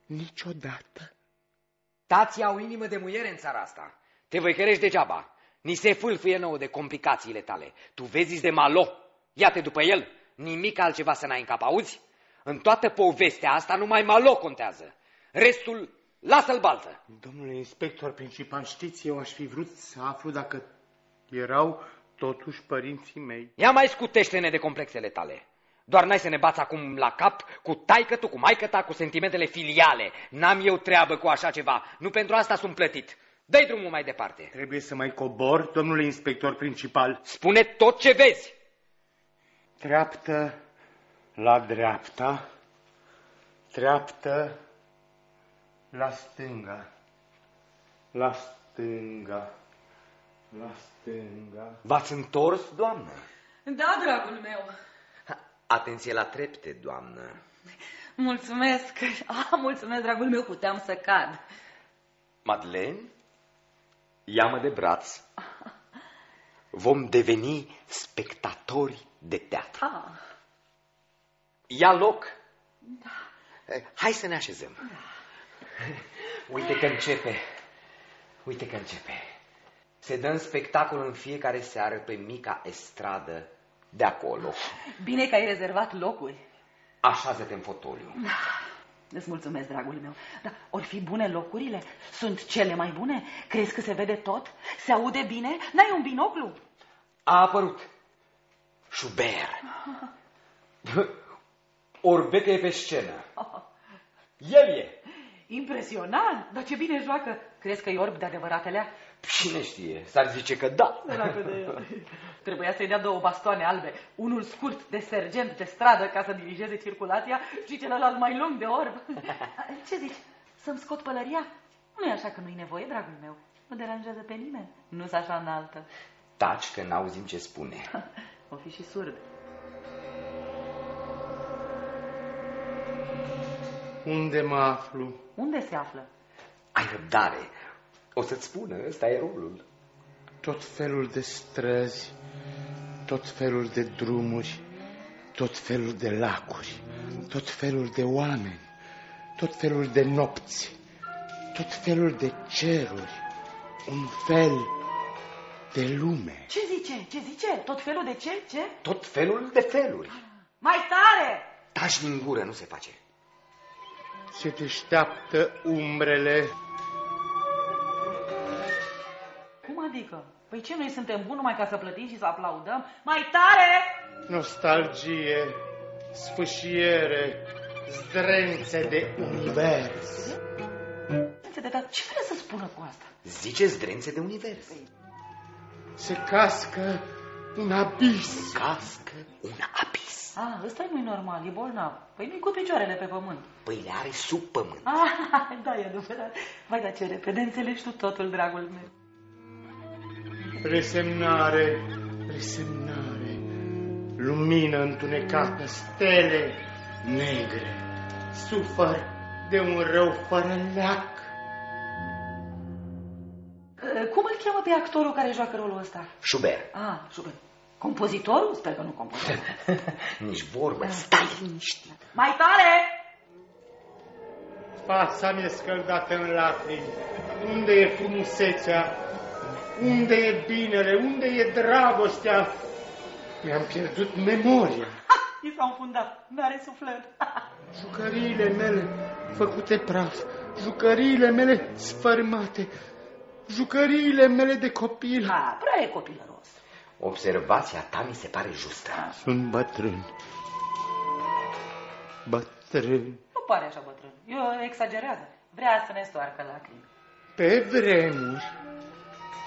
niciodată. Tații au inimă de muiere în țara asta Te văicărești degeaba. Ni se fâlfâie nouă de complicațiile tale. Tu vezi de malo. Ia-te după el. Nimic altceva să n-ai în cap, auzi? În toată povestea asta numai malo contează. Restul, lasă-l baltă. Domnule inspector principal, știți, eu aș fi vrut să aflu dacă erau totuși părinții mei. Ia mai scutește-ne de complexele tale. Doar n-ai să ne bați acum la cap cu taică tu, cu maică ta, cu sentimentele filiale. N-am eu treabă cu așa ceva. Nu pentru asta sunt plătit. Dă-i drumul mai departe. Trebuie să mai cobor, domnule inspector principal. Spune tot ce vezi. Treaptă la dreapta, treaptă la stânga, la stânga, la stânga. V-ați întors, doamnă? Da, dragul meu. Atenție la trepte, doamnă. Mulțumesc. [LAUGHS] Ah, mulțumesc, dragul meu, puteam să cad. Madeleine, ia-mă de braț. [LAUGHS] Vom deveni spectatori de teatru. Ah. Ia loc. Da. Hai să ne așezăm. Da. Uite că începe. Uite că începe. Se dă în spectacol în fiecare seară pe mica estradă de acolo. Bine că ai rezervat locuri. Așează-te în fotoliu. Da. Îți mulțumesc, dragul meu. Dar ori fi bune locurile? Sunt cele mai bune? Crezi că se vede tot? Se aude bine? N-ai un binoclu? A apărut. Schubert. Orbecă e pe scenă. El e. Impresionant, dar ce bine joacă. Crezi că e orb de adevăratele? Cine știe? S-ar zice că da. De Trebuia să-i dea două bastoane albe, unul scurt de sergent de stradă ca să dirigeze circulația și celălalt mai lung de orb. [LAUGHS] Ce zici? Să-mi scot pălăria? Nu e așa că nu-i nevoie, dragul meu. Nu deranjează pe nimeni. Nu-s așa înaltă. Taci că n-auzim ce spune. [LAUGHS] O fi și surd. Unde mă aflu? Unde se află? Ai răbdare. O să-ți spună, ăsta e rolul. Tot felul de străzi, tot felul de drumuri, tot felul de lacuri, tot felul de oameni, tot felul de nopți, tot felul de ceruri, un fel de lume. Ce zice? Ce zice? Tot felul de ce? Ce? Tot felul de feluri. Mai tare! Taci din gură, nu se face. Se deșteaptă umbrele. Cum adică? Păi ce, noi suntem buni numai ca să plătim și să aplaudăm? Mai tare! Nostalgie, sfâșiere, zdrențe de univers. De dar ce vrea să spună cu asta? Zice zdrențe de univers. Se cască un abis. Cască un abis. Ah, ăsta nu-i normal, e bolnav. Păi nu-i cu picioarele pe pământ. Păi le are sub pământ. Ah, [LAUGHS] da, e adevărat. Vai, dar ce repede înțelegi tu totul, dragul meu. Resemnare, resemnare, lumină întunecată, stele negre, sufăr de un rău fără leac. Cum îl cheamă pe actorul care joacă rolul ăsta? Schubert. Ah, Schubert. Compozitorul? Sper că nu compozitorul. [LAUGHS] Nici vorbă, stai liniștit. Mai tare! Fața mi-e scăldată în lacrimi. Unde e frumusețea? Unde e binele? Unde e dragostea? Mi-am pierdut memoria. Ha! I s-a înfundat. N-are suflet. [LAUGHS] Jucăriile mele făcute praf, jucăriile mele sfărmate, jucăriile mele de copil. Ha, prea e copilăros. Observația ta mi se pare justă. Sunt bătrân. Bătrân. Nu pare așa bătrân. Eu exagerează. Vrea să ne stoarcă lacrimi. Pe vremuri,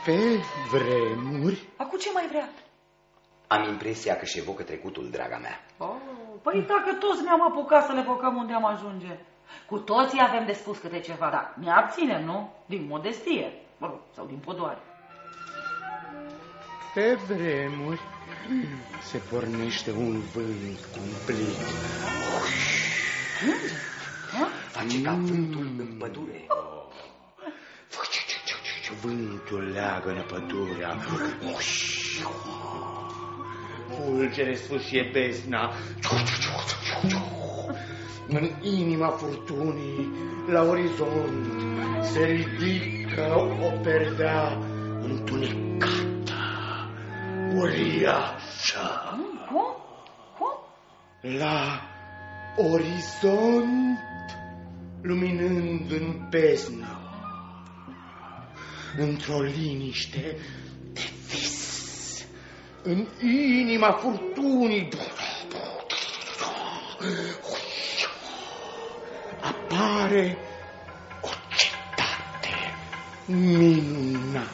pe vremuri... Acum ce mai vrea? Am impresia că și evocă trecutul, draga mea. Oh, păi dacă toți ne-am apucat să le făcăm unde am ajunge. Cu toții avem de spus câte ceva, dar ne abținem, nu? Din modestie, mă rog, sau din podoare. Pe vremuri se pornește un vânt cumplit. Face ca vântul în pădure. Vântul leagănă pădurea. Fulgere sfâșie bezna. În inima furtunii, la orizont, se ridică o perdea întunecată, uriașă. Cum? Cum? La orizont, luminând în beznă, într-o liniște de vis, în inima furtunii, apare o cetate minunată.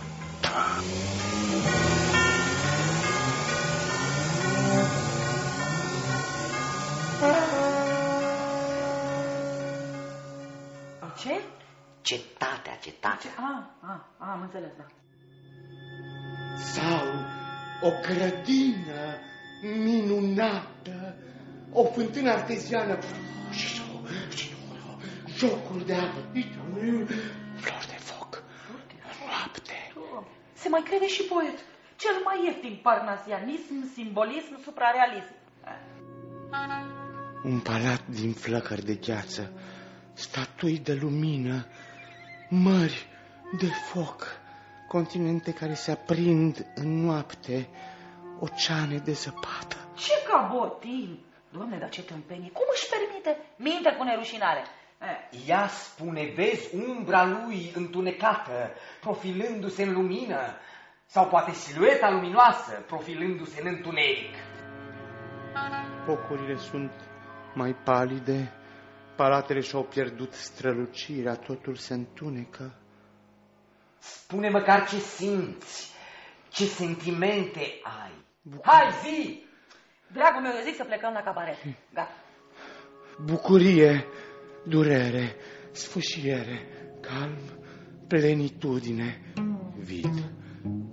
Ce? Cetatea, cetatea. Ah, ah, ah, am înțeles, da. sau o grădină minunată, o fântână arteziană și, și jocuri de apă, flori de foc, noapte. Se mai crede și poet. Cel mai ieftin parnasianism, simbolism, suprarealism. Un palat din flăcări de gheață, statui de lumină, mări de foc, continente care se aprind în noapte, oceane de zăpadă. Ce cabotin! Doamne, dar ce tâmpenii! Cum își permite? Minte cu nerușinare. Eh, Ea spune, vezi umbra lui întunecată, profilându-se în lumină, sau poate silueta luminoasă, profilându-se în întuneric. Focurile sunt mai palide, palatele și-au pierdut strălucirea, totul se întunecă. Spune măcar ce simți, ce sentimente ai. Hai, zi! Dragul meu, eu zic să plecăm la cabaret. Gata. Bucurie, durere, sfâșiere, calm, plenitudine, vid,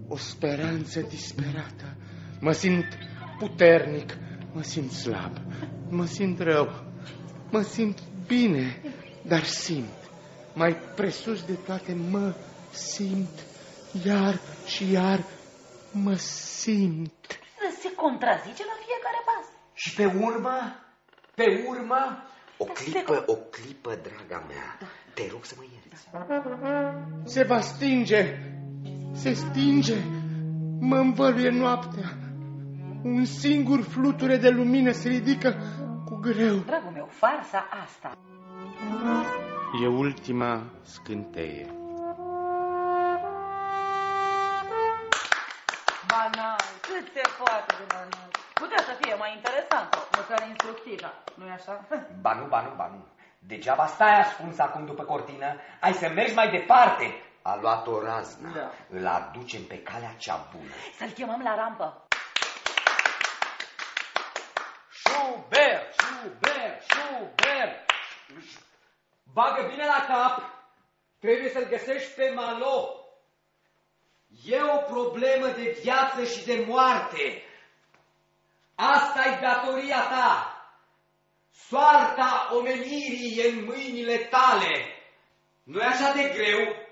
o speranță disperată. Mă simt puternic, mă simt slab, mă simt rău, mă simt bine, dar simt. Mai presus de toate mă simt, iar și iar mă simt. Se contrazice la fiecare pas. Și pe urmă, pe urmă, O clipă, o clipă, draga mea. Te rog să mă ierți. Se va stinge, se stinge, mă învăluie noaptea. Un singur fluture de lumină se ridică cu greu. Dragul meu, farsa asta. E ultima scânteie. Banal, cât se poate de banal. Putea să fie mai interesantă, măcar instructivă, nu-i așa? [LAUGHS] ba nu, ba nu, ba nu. Degeaba stai ascuns acum după cortină, ai să mergi mai departe. A luat-o razna. Da. Îl aducem pe calea cea bună. Să-l chemăm la rampă. Schubert, Schubert, Schubert. Bagă bine la cap, trebuie să-l găsești pe Malo. E o problemă de viață și de moarte. Asta e datoria ta. Soarta omenirii e în mâinile tale. nu e așa de greu?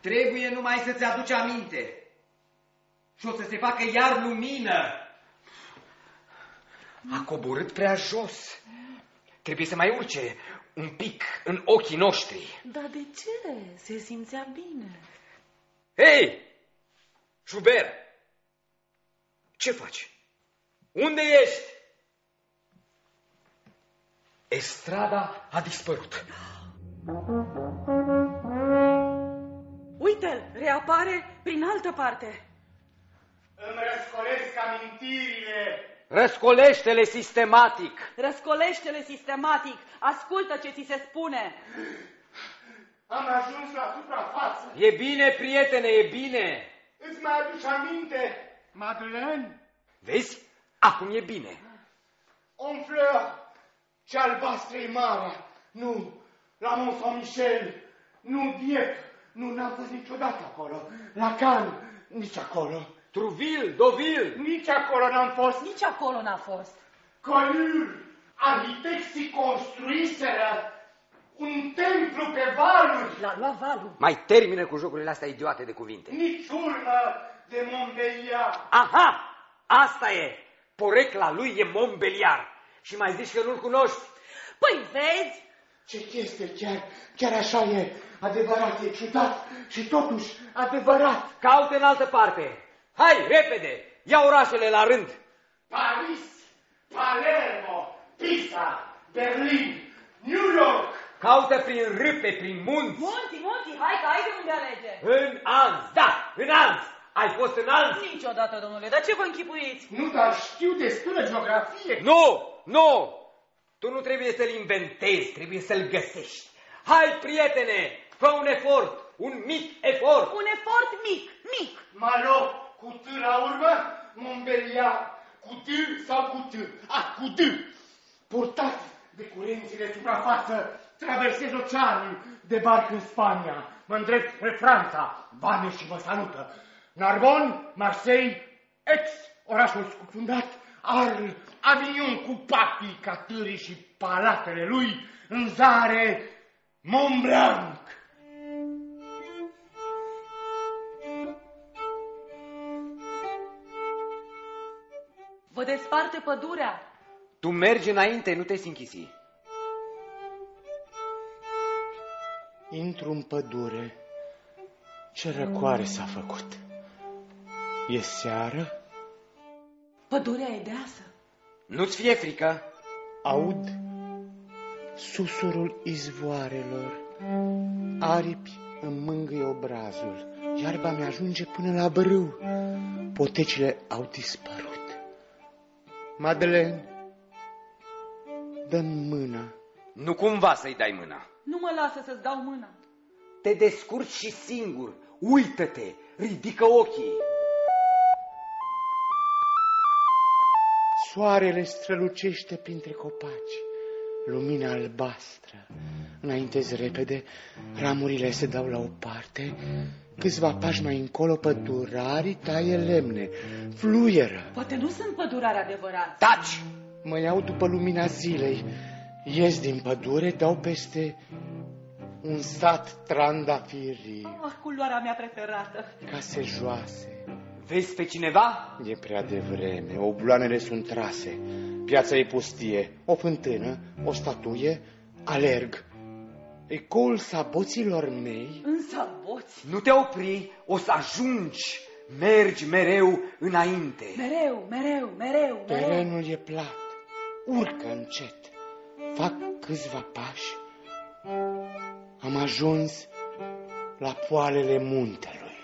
Trebuie numai să-ți aduci aminte. Și o să se facă iar lumină. A coborât prea jos. Trebuie să mai urce un pic în ochii noștri. Dar de ce? Se simțea bine. Hei! Schubert! Ce faci? Unde ești? Estrada a dispărut. Uite-l, reapare prin altă parte. Îmi răscolesc amintirile. Răscolește-le sistematic. Răscolește-le sistematic, ascultă ce ți se spune. Am ajuns la suprafață. E bine, prietene, e bine. Îți mai aduci aminte, Madeleine? Vezi? Acum e bine. Onfleur, ce albastră e marea. Nu, la Mont Saint-Michel, nu Dieppe, nu n-am fost niciodată acolo. La Cannes, nici acolo. Truville, Deauville. Nici acolo n-am fost. Nici acolo n-a fost. Colur, arhitecții construiseră un templu pe valuri. L-a luat valul. Mai termină cu jocurile astea idiote de cuvinte. Nici urmă de Montbéliard. Aha! Asta e! Porecla lui e Montbeliar. Și mai zici că nu-l cunoști? Păi vezi, Ce chestie, chiar, chiar așa e. Adevărat, e ciudat și totuși adevărat. Caute în altă parte. Hai, repede, ia orașele la rând. Paris, Palermo, Pisa, Berlin, New York. Caută prin râpe, prin munți. Munti, munti, hai că ai de unde alege. În Ans, da, în Ans. Ai fost în Ans? Niciodată, domnule, dar ce vă închipuiți? Nu, dar știu destulă geografie. Nu, nu. Tu nu trebuie să-l inventezi, trebuie să-l găsești. Hai, prietene, fă un efort, un mic efort. Un efort mic, mic. Malo, cu T la urmă, Montbeliard, cu T sau cu T? Ah, cu D. Purtat de curenții de suprafață, traversez oceanul, debarc în Spania, mă îndrept spre Franța, bane și mă salută. Narbon, Marseille, Aix, orașul scufundat, Arles, Avignon cu patii, catârii și palatele lui, în zare, Mont Blanc. Vă desparte pădurea. Tu mergi înainte, nu te închisi. Intru în pădure. Ce răcoare s-a făcut. E seară? Pădurea e deasă. Nu-ți fie frică. Aud susurul izvoarelor. Aripi îmi mângâie obrazul. Iarba mi ajunge până la brâu. Potecile au dispărut. Madeleine, dă mâna. Nu cumva să-i dai mâna. Nu mă lasă să-ți dau mâna. Te descurci și singur. Uită-te, ridică ochii. Soarele strălucește printre copaci, lumina albastră. Înaintez repede, ramurile se dau la o parte, câțiva pași mai încolo pădurarii taie lemne, fluieră. Poate nu sunt pădurari adevărați. Taci! Mă iau după lumina zilei, ies din pădure, dau peste un sat trandafiriu, Oh, culoarea mea preferată. case joase. Vezi pe cineva? E prea devreme, obloanele sunt trase, piața e pustie, o fântână, o statuie, alerg. Ecoul saboților mei În saboți. Nu te opri, o să ajungi. Mergi mereu înainte. Mereu, mereu, mereu, mereu. Terenul e plat, urcă încet. Fac câțiva pași. Am ajuns la poalele muntelui.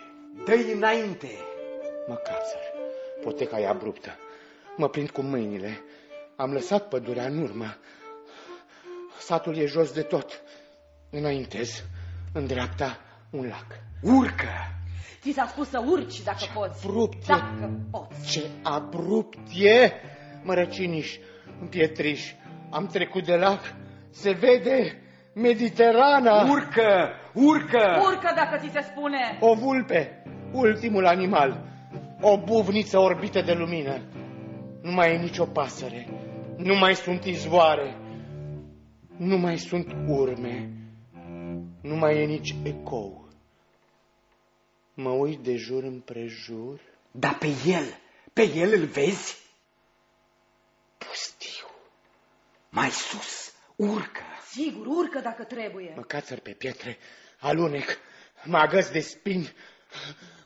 Dă-i înainte. Mă cațăr. Poteca e abruptă. Mă prind cu mâinile. Am lăsat pădurea în urmă. Satul e jos de tot. Înaintez, în dreapta, un lac. Urcă. Ți s-a spus să urci dacă poți. abrupt e. Dacă poți. Ce abrupt e! Mărăciniș, împietriș, am trecut de lac, se vede Mediterana. Urcă, urcă. Urcă dacă ți se spune. O vulpe, ultimul animal, o buvniță orbită de lumină. Nu mai e nicio pasăre, nu mai sunt izvoare, nu mai sunt urme, nu mai e nici ecou. Mă uit de jur împrejur, Dar pe el, pe el îl vezi? pustiu. Mai sus, urcă. Sigur, urcă dacă trebuie. Mă cațăr pe pietre, alunec, mă agăs de spini,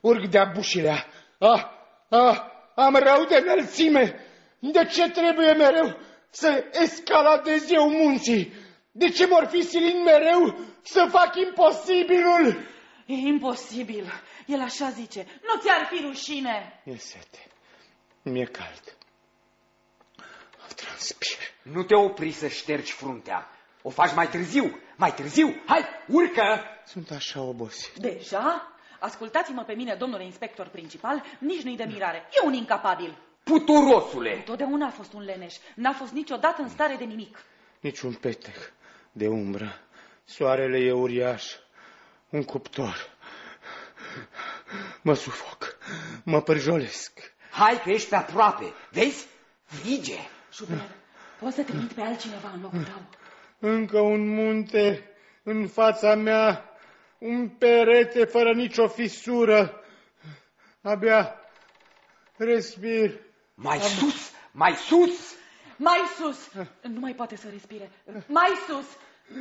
urc de-a bușilea. Ah, ah, am rău de înălțime. De ce trebuie mereu să escaladez eu munții? De ce mor fi silind mereu să fac imposibilul? E imposibil. El așa zice. Nu ți-ar fi rușine. E sete. Mi-e cald. Transpir. Nu te opri să ștergi fruntea. O faci mai târziu, mai târziu. Hai, urcă. Sunt așa obosit. Deja? Ascultați-mă pe mine, domnule inspector principal, nici nu-i de mirare. E un incapabil. Puturosule. Totdeauna a fost un leneș. N-a fost niciodată în stare de nimic. Niciun petec de umbră. Soarele e uriaș. Un cuptor. Mă sufoc. Mă pârjolesc. Hai că ești pe aproape. Vezi? Vige. Șuber, poți să trimit pe altcineva în locul tău. Încă un munte în fața mea. Un perete fără nicio fisură. Abia respir. Mai sus, mai sus. Mai sus! Nu mai poate să respire. Mai sus!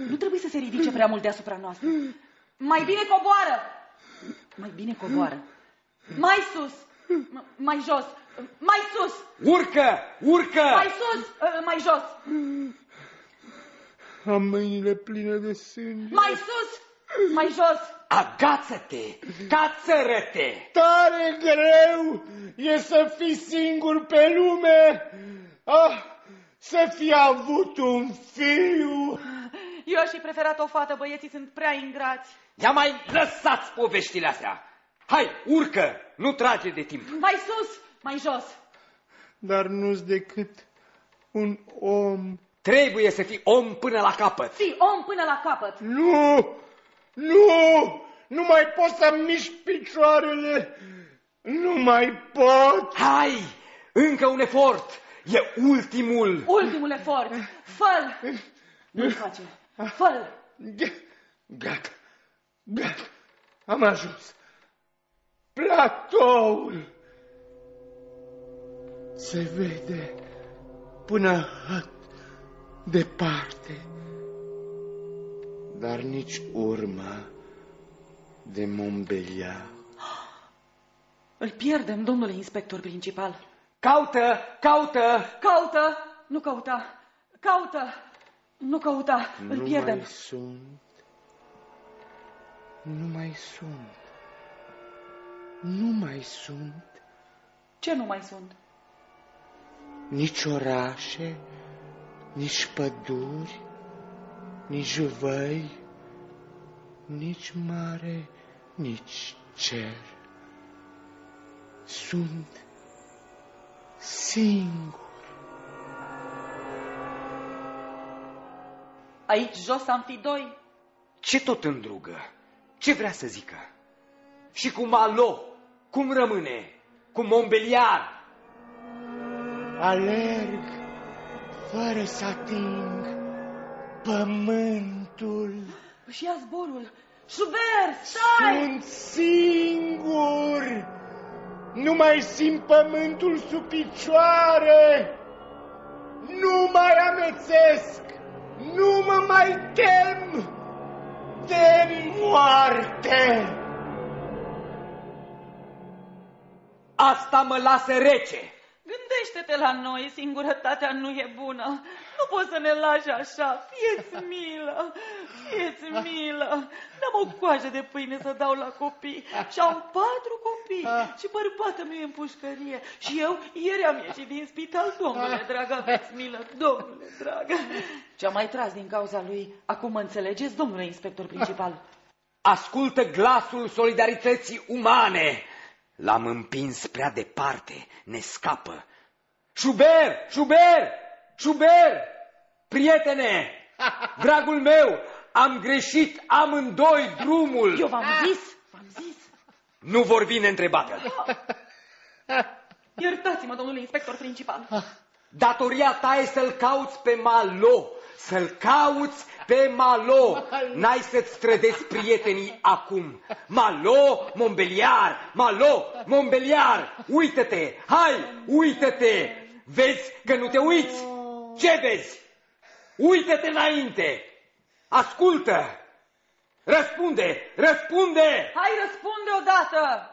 Nu trebuie să se ridice prea mult deasupra noastră. Mai bine coboară! Mai bine coboară. Mai sus! mai jos! Mai sus! Urcă! Urcă! Mai sus! Uh, mai jos! Am mâinile pline de sânge. Mai sus! Mai jos! Agață-te! Cațără-te! Tare greu e să fii singur pe lume! Ah, să fi avut un fiu! Eu aș fi preferat o fată, băieții sunt prea ingrați. Ia mai lăsați poveștile astea! Hai, urcă! Nu trage de timp! Mai sus! Mai jos! Dar nu-s decât un om. Trebuie să fii om până la capăt. Fii om până la capăt. Nu! Nu! Nu mai pot să mișc picioarele! Nu mai pot! Hai! Încă un efort! E ultimul! Ultimul efort! Fă-l! Nu-l face! Fă-l! Gata! Gata! Am ajuns! Platoul! Se vede până departe, dar nici urma de Mombelia. Îl pierdem, domnule inspector principal. Caută, caută! Caută! Nu căuta! Caută! Nu căuta! Îl nu pierdem. mai sunt. Nu mai sunt. Nu mai sunt. Ce nu mai sunt? Nici orașe, nici păduri, nici văi, nici mare, nici cer. Sunt singur. Aici jos am fi doi. Ce tot îndrugă? Ce vrea să zică? Și cu Malo, cum rămâne? Cu Montbeliar? Alerg fără să ating pământul. Și ia zborul. Schubert, stai! Sunt singur! Nu mai simt pământul sub picioare! Nu mai amețesc! Nu mă mai tem de moarte! Asta mă lasă rece. Gândește-te la noi, singurătatea nu e bună. Nu poți să ne lași așa. Fieți milă, fieți milă. N-am o coajă de pâine să dau la copii. Și am patru copii. Și bărbatul meu e în pușcărie. Și eu ieri am ieșit din spital, domnule dragă, aveți milă, domnule dragă. Ce-am mai tras din cauza lui, acum mă înțelegeți, domnule inspector principal? Ascultă glasul solidarității umane. L-am împins prea departe, ne scapă. Schubert, Schubert, Schubert, prietene, [LAUGHS] dragul meu, am greșit amândoi drumul. Eu v-am zis, v-am zis. Nu vorbi neîntrebată. [LAUGHS] Iertați-mă, domnule inspector principal. Datoria ta e să-l cauți pe Malo, să-l cauți pe Malo. N-ai să-ți strădeți prietenii acum. Malo, Montbeliar, Malo, Montbeliar. Uită-te, hai, uită-te. Vezi că nu te uiți? Ce vezi? Uită-te înainte. Ascultă. Răspunde, răspunde. Hai, răspunde odată.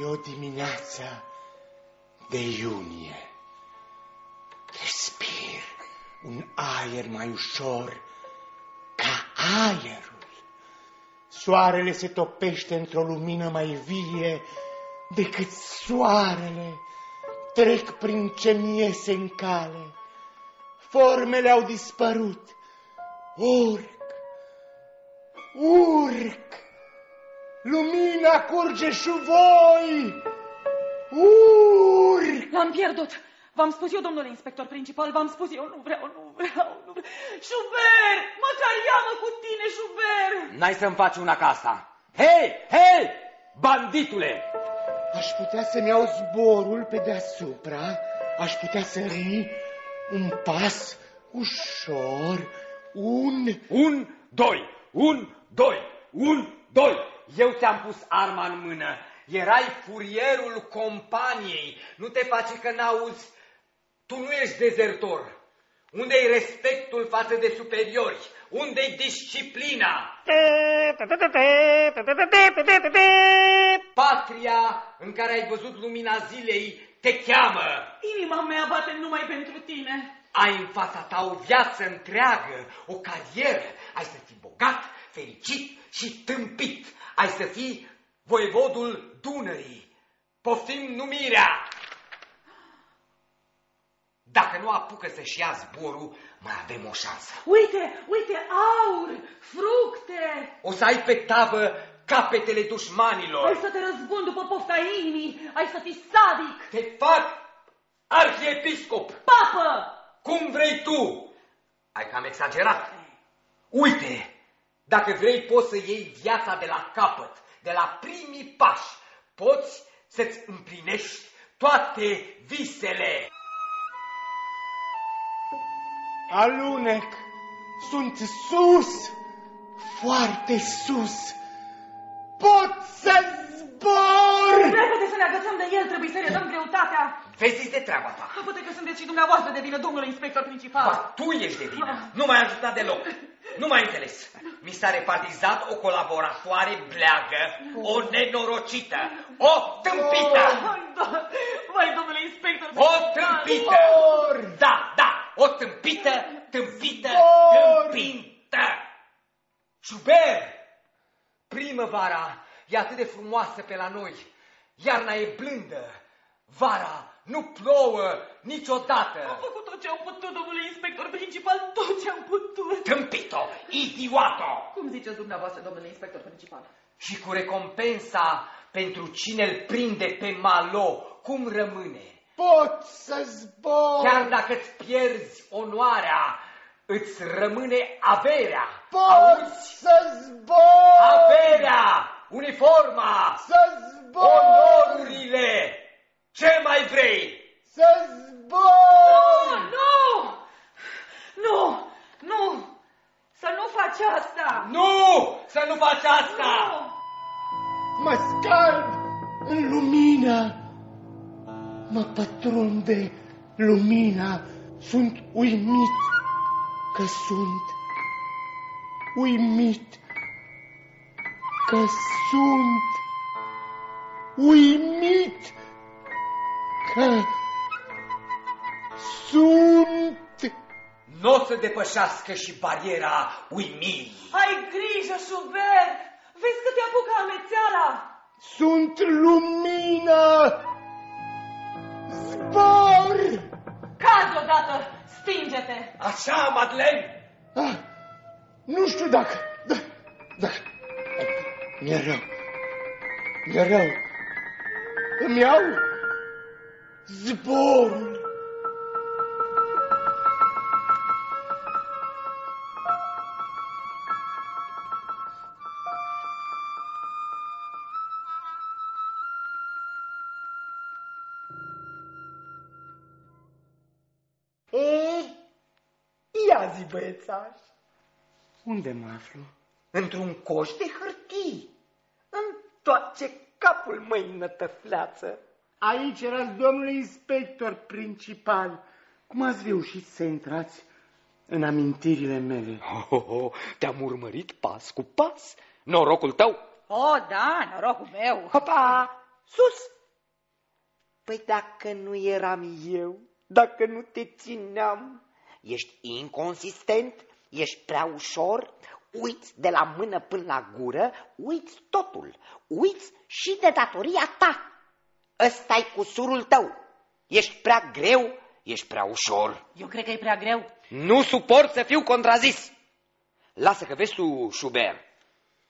E o dimineață de iunie. Respir un aer mai ușor ca aerul. Soarele se topește într-o lumină mai vie decât soarele. Trec prin ce mi iese în cale. Formele au dispărut. Urc, urc. Lumina curge și voi! Urc! L-am pierdut. V-am spus eu, domnule inspector principal, v-am spus eu, nu vreau, nu vreau, nu vreau. Șubert, măcar ia-mă cu tine, Șubert! N-ai să-mi faci una ca asta. Hei, hei, banditule! Aș putea să-mi iau zborul pe deasupra, aș putea sări un pas ușor, un... Un, doi, un, doi, un, doi. Eu ți-am pus arma în mână. Erai furierul companiei. Nu te face că n-auzi. Tu nu ești dezertor. Unde-i respectul față de superiori? Unde-i disciplina? Patria în care ai văzut lumina zilei te cheamă. Inima mea bate numai pentru tine. Ai în fața ta o viață întreagă, o carieră. Ai să fii bogat, fericit și tâmpit. Ai să fii voievodul Dunării. Poftim numirea! Dacă nu apucă să-și ia zborul, mai avem o șansă. Uite, uite, aur, fructe! O să ai pe tavă capetele dușmanilor. Ai să te răzbun după pofta inimii, ai să fii sadic. Te fac arhiepiscop. Papă! Cum vrei tu. Ai cam exagerat. Uite, dacă vrei poți să iei viața de la capăt, de la primii pași. Poți să-ți împlinești toate visele. Alunec, sunt sus, foarte sus. Pot să zbor! Repede să ne agățăm de el, trebuie să redăm greutatea. Vezi de treaba ta. Poate că sunteți și dumneavoastră de vină, domnule inspector principal. Ba, tu ești de vină. Nu m-ai ajutat deloc. Nu m-ai înțeles. Mi s-a repartizat o colaboratoare bleagă, o nenorocită, o tâmpită. Vai, da. Vai, domnule inspector O principal. tâmpită. Da, da, o tâmpită, tâmpită, tâmpită. Ciuber, primăvara e atât de frumoasă pe la noi. Iarna e blândă. Vara nu plouă niciodată. Am făcut tot ce am putut, domnule inspector principal, tot ce am putut. Tâmpito, idioto! Cum ziceți dumneavoastră, domnule inspector principal? Și cu recompensa pentru cine îl prinde pe malo, cum rămâne? Pot să zbor! Chiar dacă îți pierzi onoarea, îți rămâne averea. Pot Auzi? să zbor! Averea, uniforma, Să zbor! onorurile. Ce mai vrei? Să zbor! Nu! Nu! Nu! Să nu faci asta! Nu! Să nu faci asta! Nu! Mă scalb în lumină. Mă pătrunde lumina. Sunt uimit că sunt. Uimit că sunt. Uimit că sunt. Nu o să depășească și bariera uimirii. Ai grijă, Schubert! Vezi că te apucă amețeala! Sunt lumină. Zbor! Cazi odată! Stinge-te! Așa, Madeleine? Ah, nu știu dacă... Da, da. Mi-e rău. Mi-e rău. Îmi iau zborul. Ei, ia zi, băiețaș. Unde mă aflu? Într-un coș de hârtii. Întoarce capul, măi, nătăfleață. Aici erați domnule inspector principal. Cum ați reușit să intrați în amintirile mele? Oh, oh, oh, te-am urmărit pas cu pas. Norocul tău. O, da, norocul meu! Hopa, sus! Păi dacă nu eram eu, dacă nu te țineam, ești inconsistent, ești prea ușor, uiți de la mână până la gură, uiți totul, uiți și de datoria ta. Ăsta e cusurul tău. Ești prea greu, ești prea ușor. Eu cred că e prea greu. Nu suport să fiu contrazis. Lasă că vezi tu, Schubert.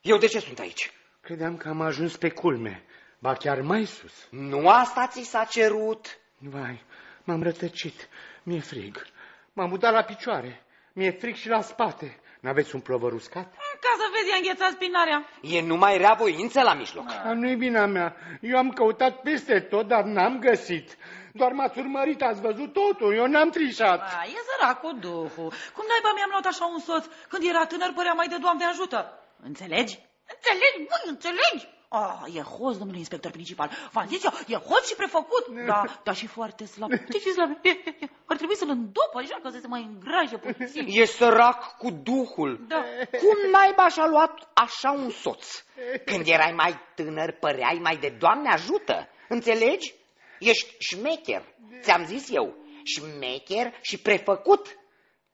Eu de ce sunt aici? Credeam că am ajuns pe culme, ba chiar mai sus. Nu asta ți s-a cerut. Vai, m-am rătăcit, mi-e frig. M-am mutat la picioare, mi-e frig și la spate. N-aveți un plovăr uscat? Ca să vezi, a înghețat spinarea. E numai rea voință la mijloc. A, nu-i vina mea. Eu am căutat peste tot, dar n-am găsit. Doar m-ați urmărit, ați văzut totul, eu n-am trișat. A, e săracul duhul. Cum naiba mi-am luat așa un soț? Când era tânăr, părea mai de Doamne ajută. Înțelegi? Înțelegi, băi, înțelegi? Ah, e hoț, domnule inspector principal. V-am zis eu, e hoț și prefăcut. Da, dar și foarte slab. Ce și slab? E, e, e. Ar trebui să-l îndop așa ca să se mai îngraje puțin. E sărac cu duhul. Da. Cum naiba și-a luat așa un soț? Când erai mai tânăr, păreai mai de Doamne ajută. Înțelegi? Ești șmecher, ți-am zis eu. Șmecher și prefăcut,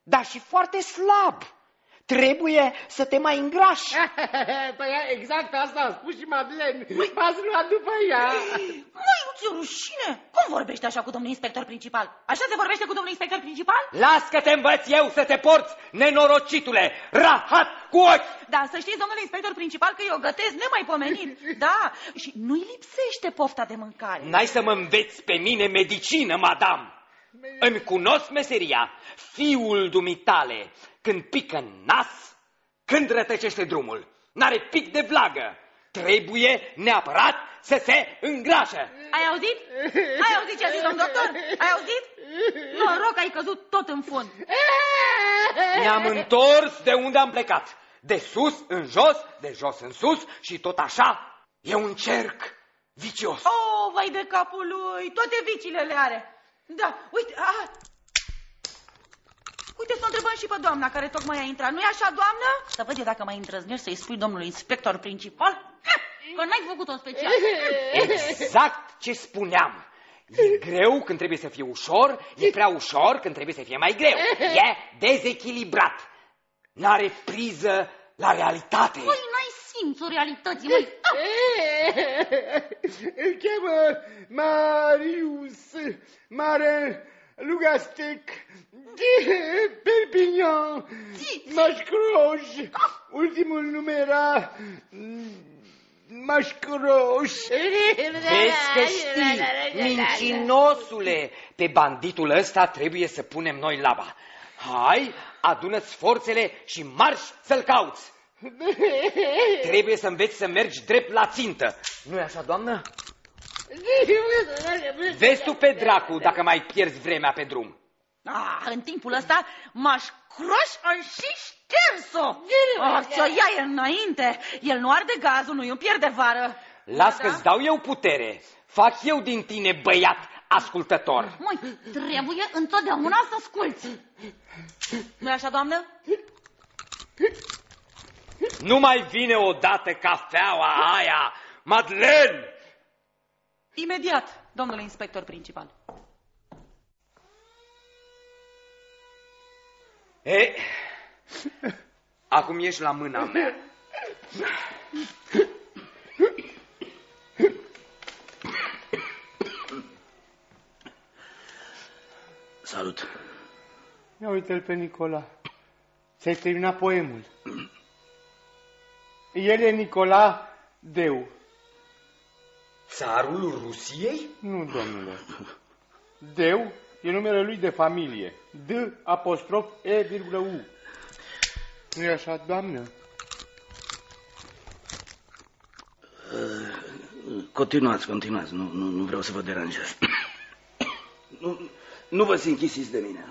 dar și foarte slab. Trebuie să te mai îngrași. [LAUGHS] Păi exact asta a spus și Madeleine. M-ați luat după ea. Măi, nu ți-e rușine? Cum vorbești așa cu domnul inspector principal? Așa se vorbește cu domnul inspector principal? Las că te învăț eu să te porți, nenorocitule, rahat cu ochi. Da, să știți, domnule inspector principal, că eu gătesc nemaipomenit. [LAUGHS] Da, și nu-i lipsește pofta de mâncare. N-ai să mă înveți pe mine medicină, madam. Îmi cunosc meseria. Fiul dumitale, când pică în nas, când rătăcește drumul, n-are pic de vlagă. Trebuie neapărat să se îngrașă. Ai auzit? Ai auzit ce a zis domnul doctor? Ai auzit? Noroc, ai căzut tot în fund. Ne-am întors de unde am plecat. De sus în jos, de jos în sus și tot așa. E un cerc vicios. Oh, vai de capul lui, toate vicile le are. Da, uite, a, Uite să o întrebăm și pe doamna care tocmai a intrat. Nu-i așa, doamnă? Să văd eu dacă mai îndrăznești să-i spui domnului inspector principal. Ha, că n-ai făcut-o special. [LAUGHS] Exact ce spuneam. E greu când trebuie să fie ușor, e prea ușor când trebuie să fie mai greu. E dezechilibrat. N-are priză la realitate. Păi, n-ai simțul realității, măi. [LAUGHS] Îl cheamă Marius Mare Lugastec Perpignan. Mașcroș Ultimul numera Mașcroș Vezi că știi, mincinosule, pe banditul ăsta trebuie să punem noi laba. Hai, adună-ți forțele și marș să-l cauți. Trebuie să înveți să mergi drept la țintă. Nu-i așa, doamnă? Vezi tu pe dracu dacă mai pierzi vremea pe drum. Ah, în timpul ăsta m-aș croș în și șters-o. Ah, ce-o ia înainte. El nu arde gazul, nu-i un pierd de vară. Las că-ți dau eu putere. Fac eu din tine băiat ascultător. Măi, trebuie întotdeauna să asculți. nu așa, doamnă? Nu mai vine odată cafeaua aia, Madeleine! Imediat, domnule inspector principal. E, acum ești la mâna mea. Salut. Ia uite-l pe Nicola. Ți-ai terminat poemul. El e Nicola Deu. Țarul Rusiei? Nu, domnule. Deu e numele lui de familie. D apostrof E virgulă U. nu e așa, doamnă? Continuați, continuați. Nu, nu, nu vreau să vă deranjez. nu, nu vă închisiți de mine.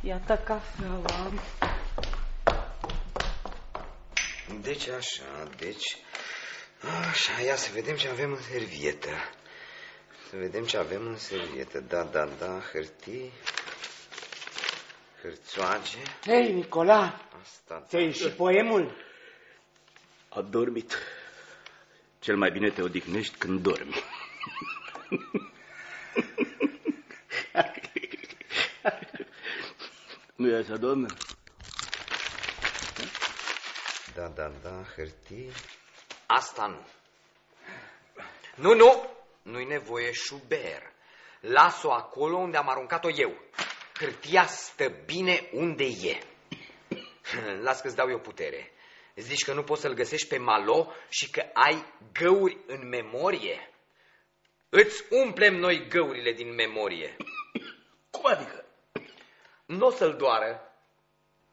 Iată cafeaua. Deci așa, deci... Așa, ia să vedem ce avem în servietă. Să vedem ce avem în servietă. Da, da, da, hârtii, hârțoage. Hei, Nicola, Asta, ți-ai ieșit poemul? A dormit. Cel mai bine te odihnești când dormi. [LAUGHS] nu e așa, doamnă? Da, da, da, hârtii. Asta nu. Nu, nu, nu-i nevoie șuber. Las-o acolo unde am aruncat-o eu. Hârtia stă bine unde e. [CLEARS THROAT] Las că-ți dau eu putere. Zici că nu poți să-l găsești pe malo și că ai găuri în memorie? Îți umplem noi găurile din memorie. [CLEARS THROAT] Cum adică? Nu o să-l doară.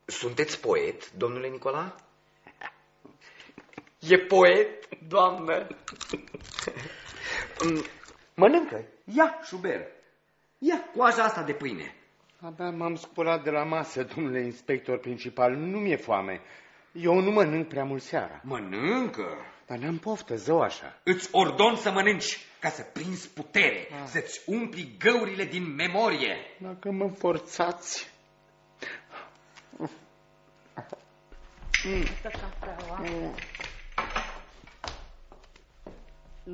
Sunteți poet, domnule Nicola? E poet, doamnă? [LAUGHS] Mm, Mănâncă, ia, șuber. Ia coaja asta de pâine. Abia m-am sculat de la masă, domnule inspector principal. Nu mi-e foame. Eu nu mănânc prea mult seara. Mănâncă. Dar n-am poftă, zău așa. Îți ordon să mănânci ca să prinzi putere, ah. să-ți umpli găurile din memorie. Dacă mă forțați...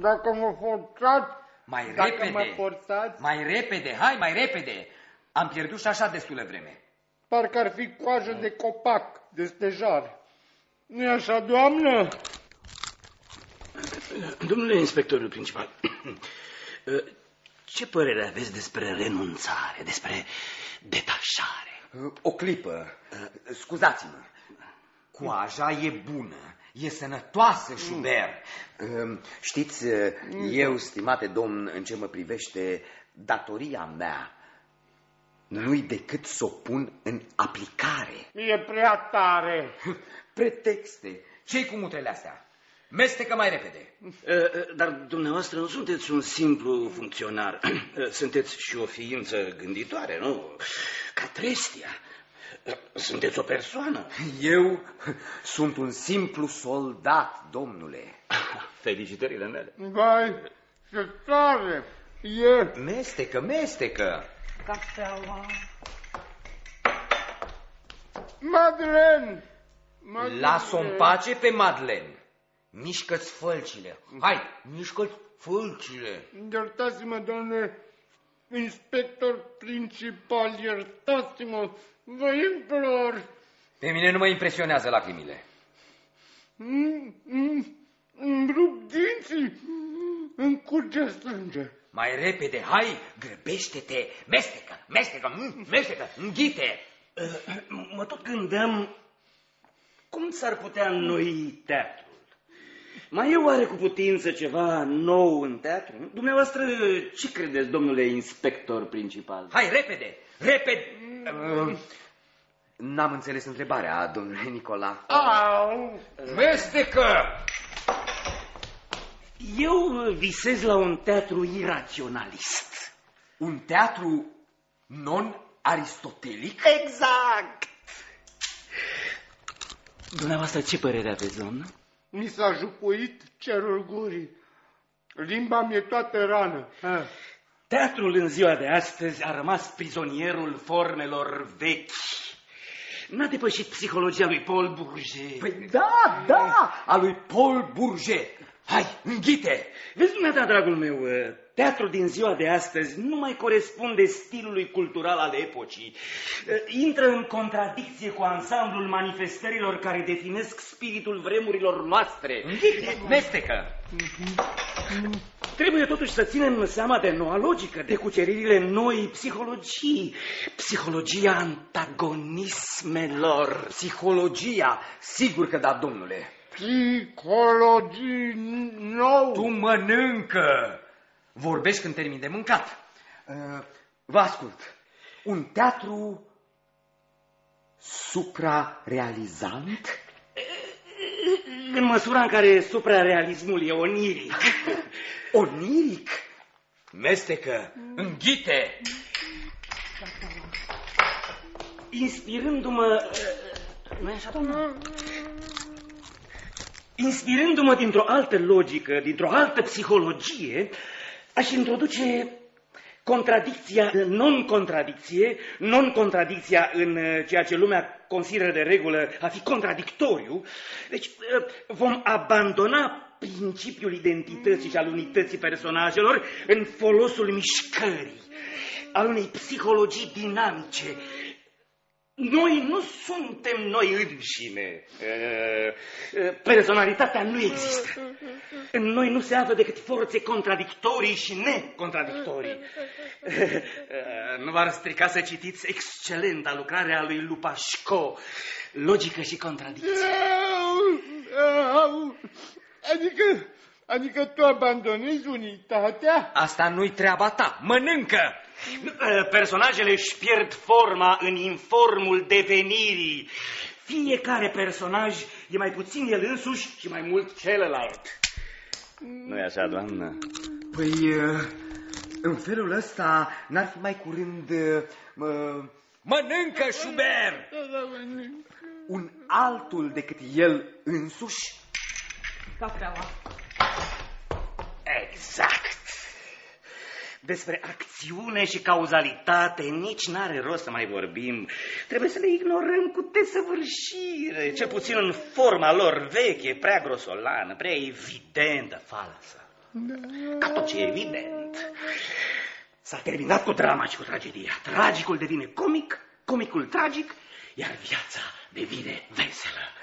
Dacă mă forțați... Mai dacă repede. mă forțați... Mai repede, hai, mai repede. Am pierdut și așa destulă vreme. Parcă ar fi coajă de copac, de stejar. nu așa, doamnă? Domnule inspectorul principal, [CLEARS THROAT] ce părere aveți despre renunțare, despre detașare? O clipă, scuzați-mă. Coaja e bună, e sănătoasă, Schubert. Știți, eu, stimate domn, în ce mă privește, datoria mea nu-i decât să o pun în aplicare. E prea tare. [LAUGHS] Pretexte. Ce-i cu mutrele astea? Mestecă mai repede. Dar dumneavoastră nu sunteți un simplu funcționar. [CLEARS THROAT] Sunteți și o ființă gânditoare, nu? Ca Trestia. Sunteți o persoană. Eu sunt un simplu soldat, domnule. [LAUGHS] Felicitările mele. Vai, ce tare! E... Mestecă, mestecă. Cafeaua. Madeleine! Las-o în pace pe Madeleine. Mișcă-ți fălcile. Hai, mișcă-ți fălcile. Iertați-mă, domnule inspector principal, iertați-mă, vă implor. Pe mine nu mă impresionează lacrimile. Mm, mm, îmi rup dinții, îmi curge sânge. Mai repede, hai, grăbește-te, mestecă, mestecă, mm, mestecă, înghite. Mă tot gândeam cum s-ar putea înnoi teatrul. Mai e oare cu putință ceva nou în teatru? Dumneavoastră, ce credeți, domnule inspector principal? Hai, repede, repede. Uh, N-am înțeles întrebarea, domnule Nicola. Au! Mestecă! Eu visez la un teatru iraționalist. Un teatru non-aristotelic? Exact! Dumneavoastră, ce părere aveți, doamnă? Mi s-a jupuit cerul gurii. Limba mi-e toată rană. Ha. Teatrul în ziua de astăzi a rămas prizonierul formelor vechi. N-a depășit psihologia lui Paul Bourget. Păi da, da, a lui Paul Bourget. Hai, înghite! Vezi, dumneata, dragul meu, teatrul din ziua de astăzi nu mai corespunde stilului cultural al epocii. Intră în contradicție cu ansamblul manifestărilor care definesc spiritul vremurilor noastre. Înghite, mestecă! Trebuie totuși să ținem seama de noua logică, de cuceririle noi psihologii, psihologia antagonismelor. Psihologia, sigur că da, domnule. Psihologii nou. Tu mănâncă! Vorbești când termin de mâncat. Uh, vă ascult. Un teatru suprarealizant? În măsura în care suprarealismul e oniric. [LAUGHS] oniric? Mestecă, înghite! Inspirându-mă... nu așa, doamnă? Inspirându-mă dintr-o altă logică, dintr-o altă psihologie, aș introduce contradicția, non-contradicție, non-contradicția în ceea ce lumea consideră de regulă a fi contradictoriu. Deci vom abandona principiul identității și al unității personajelor în folosul mișcării, al unei psihologii dinamice, noi nu suntem noi înșine. Personalitatea nu există. În noi nu se află decât forțe contradictorii și necontradictorii. Nu v-ar strica să citiți excelenta lucrarea lui Lupașco, Logică și contradicție. Adică, adică tu abandonezi unitatea? Asta nu-i treaba ta. Mănâncă! [LAUGHS] Personajele își pierd forma în informul devenirii. Fiecare personaj e mai puțin el însuși și mai mult celălalt. nu e așa, doamnă? Păi, în felul ăsta n-ar fi mai curând... Mă... Mănâncă, Schubert! un altul decât el însuși? Cafeaua. Exact. Despre acțiune și cauzalitate nici n-are rost să mai vorbim. Trebuie să le ignorăm cu desăvârșire, cel puțin în forma lor veche, prea grosolană, prea evidentă, falsă. Ca tot ce e evident. S-a terminat cu drama și cu tragedia. Tragicul devine comic, comicul tragic, iar viața devine veselă.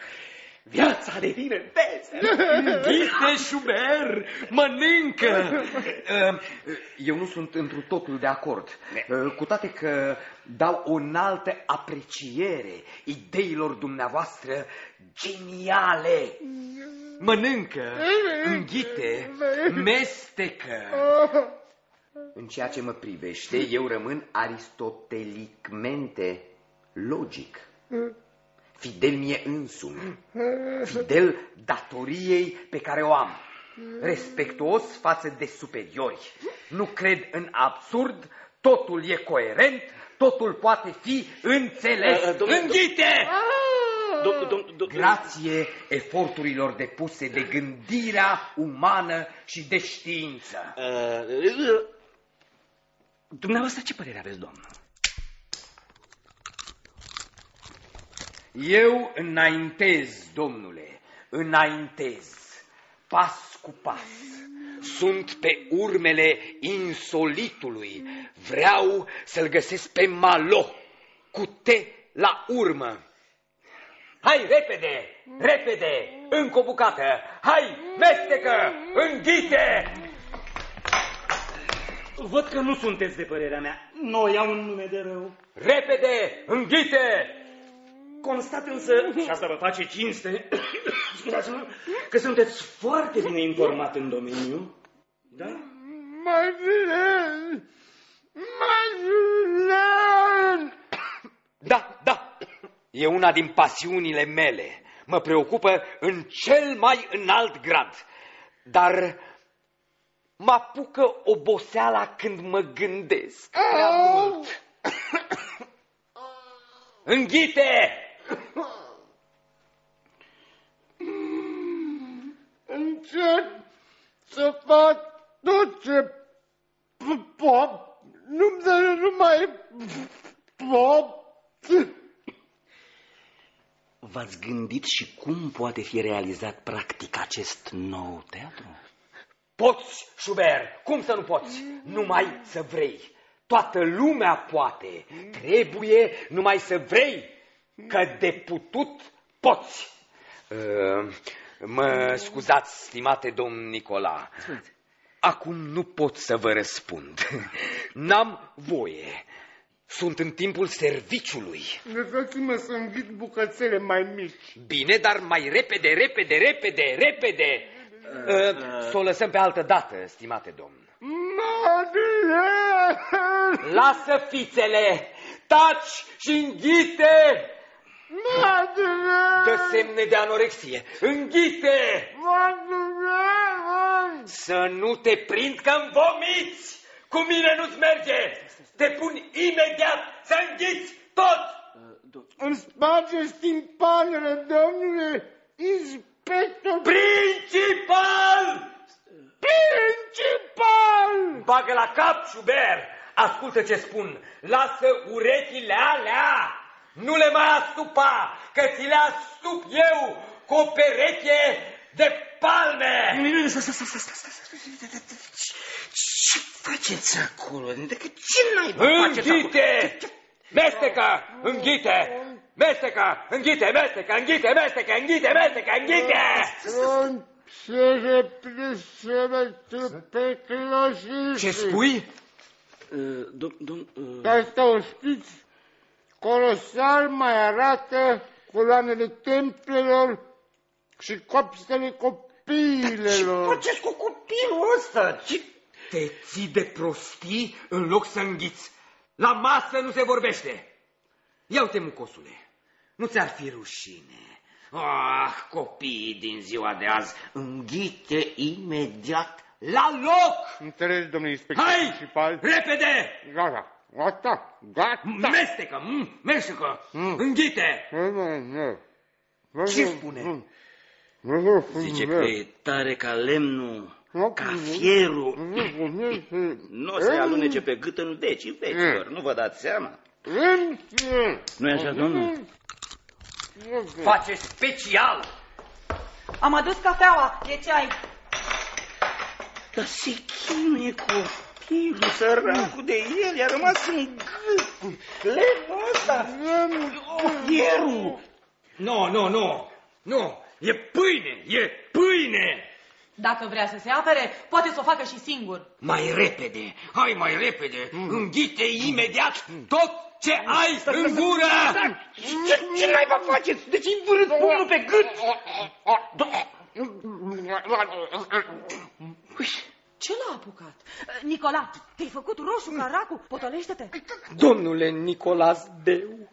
Viața devine veselă. Ghite, [LAUGHS] Schubert, mănâncă! Uh, [LAUGHS] Eu nu sunt întru totul de acord, Uh, cu toate că dau o înaltă apreciere ideilor dumneavoastră geniale. Mănâncă, înghite, mestecă. În ceea ce mă privește, eu rămân aristotelicmente logic, fidel mie însumi, fidel datoriei pe care o am, respectuos față de superiori. Nu cred în absurd, totul e coerent, totul poate fi înțeles. Uh, uh, domnul- Înghite! Dom- dom- dom- Grație eforturilor depuse de gândirea umană și de știință. Uh, uh, Dumneavoastră ce părere aveți, doamnă? Eu înaintez, domnule, înaintez, pas cu pas. Sunt pe urmele insolitului. Vreau să-l găsesc pe Malo, cu te la urmă. Hai, repede, repede, încă o bucată. Hai, mestecă, înghite! Văd că nu sunteți de părerea mea. Noi au un nume de rău. Repede, înghite! Constat însă, și asta vă face cinste, [COUGHS] scuzați-mă, că sunteți foarte bine informat în domeniu. Da? Mai bine! Mai bine! Da, da, e una din pasiunile mele. Mă preocupă în cel mai înalt grad. Dar mă apucă oboseala când mă gândesc prea mult. Înghite! Încerc să fac tot ce pot. Nu-mi dă numai pot. V-ați gândit și cum poate fi realizat practic acest nou teatru? Poți, Schubert, cum să nu poți? Numai să vrei. Toată lumea poate. Trebuie numai să vrei, că de putut poți. Uh, mă scuzați, stimate domn Nicola. Acum nu pot să vă răspund. [LAUGHS] N-am voie. Sunt în timpul serviciului. Lăsați-mă să înghit bucățele mai mici. Bine, dar mai repede, repede, repede, repede. Uh, să o lăsăm pe altă dată, stimate domn. Madeleine! Lasă fițele, taci și înghite! Madeleine! Dă semne de anorexie, înghite! Madeleine! Să nu te prind că-mi vomiți! Cu mine nu-ți merge! Te pun imediat să înghiți tot! Îmi spargeți timpanele, domnule inspector Principal! principal! Bagă la cap, Schubert! Ascultă ce spun! Lasă urechile alea! Nu le mai astupa, că ți le astup eu cu o pereche de palme! Ce faceți acolo? De că ce naiba faceți acolo? Înghite! Mestecă! Înghite! Mestecă! Înghite! Mestecă! Înghite! Mestecă! Înghite! Mestecă! Înghite! Se replesește pe clășiști. Ce spui? Uh, dom- dom- uh, Dar asta o știți? Colosal mai arată coloanele templelor și copstele copiilor. faceți cu copilul ăsta? Ce... Te ții de prostii în loc să înghiți. La masă nu se vorbește. Ia uite, mucosule, nu ți-ar fi rușine? Ah, copiii din ziua de azi, înghite imediat la loc! Înțelegi, domnule inspector Hai, principal? repede! Gata, gata, gata. Mestecă, mm, mestecă, Mm. înghite! Nu, nu, nu. Ce spune? Zice că e tare ca lemnul, ca fierul. Nu o să-i alunece pe gât în vecii vecilor, nu vă dați seama? nu e așa, domnul? Face special. Am adus cafeaua, e ceai. Dar se chinuie copilul, săracul de el, i-a rămas în gât. Lemnul ăsta, fierul. Nu, nu, nu, nu, e pâine, e pâine. Dacă vrea să se apere, poate să o facă și singur. Mai repede, hai mai repede, înghite imediat tot ce ai în gură. Ce, ce naiba faceți? De ce-i vârât pumnul pe gât? Ce l-a apucat? Nicola, te-ai făcut roșu ca racul? Potolește-te. Domnule Nicolas Deu,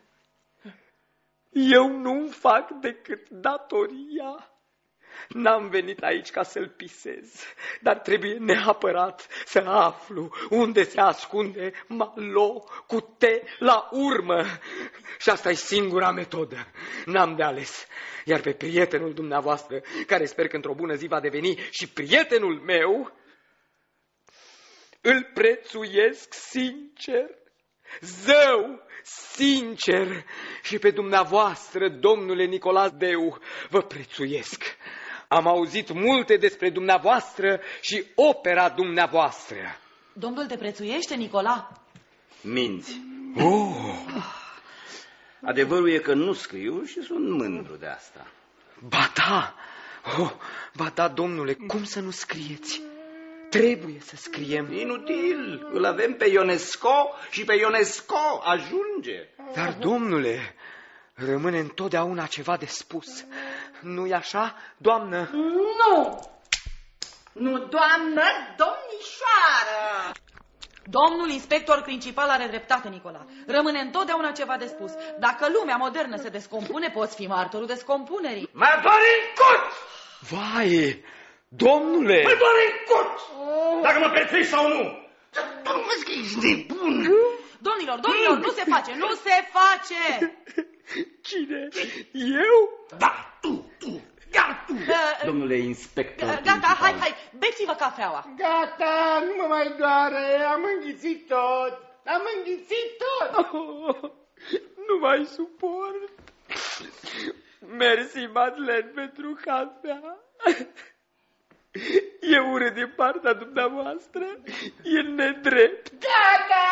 eu nu fac decât datoria. N-am venit aici ca să-l pisez, dar trebuie neapărat să aflu unde se ascunde Malo cu T la urmă. Și asta e singura metodă. N-am de ales. Iar pe prietenul dumneavoastră, care sper că într-o bună zi va deveni și prietenul meu, îl prețuiesc sincer, zău, sincer și pe dumneavoastră, domnule Nicolas Deu, vă prețuiesc. Am auzit multe despre dumneavoastră și opera dumneavoastră. Domnul te prețuiește, Nicola? Minți. Oh. Adevărul e că nu scriu și sunt mândru de asta. Ba da, oh, ba da, domnule, cum să nu scrieți? Trebuie să scriem. Inutil, îl avem pe Ionesco și pe Ionesco ajunge. Dar, domnule, rămâne întotdeauna ceva de spus. Nu-i așa, doamnă? Nu! Nu, doamnă, domnișoară! Domnul inspector principal are dreptate, Nicola. Rămâne întotdeauna ceva de spus. Dacă lumea modernă se descompune, poți fi martorul descompunerii. Mă doare în cut! Vai, domnule! Mă doare în cut! Dacă mă prețuiești sau nu! Tu nu vezi că ești nebun? Domnilor, domnilor, nu se face, nu se face! Cine? Eu? Da, tu, tu, da, tu! Uh, Domnule inspector Gata, principal. hai, hai, beți-vă cafeaua. Gata, nu mă mai doare, am înghițit tot. Am înghițit tot. Oh, nu mai suport. Mersi, Madeleine, pentru cafea. E urât din partea dumneavoastră, e nedrept. Gata,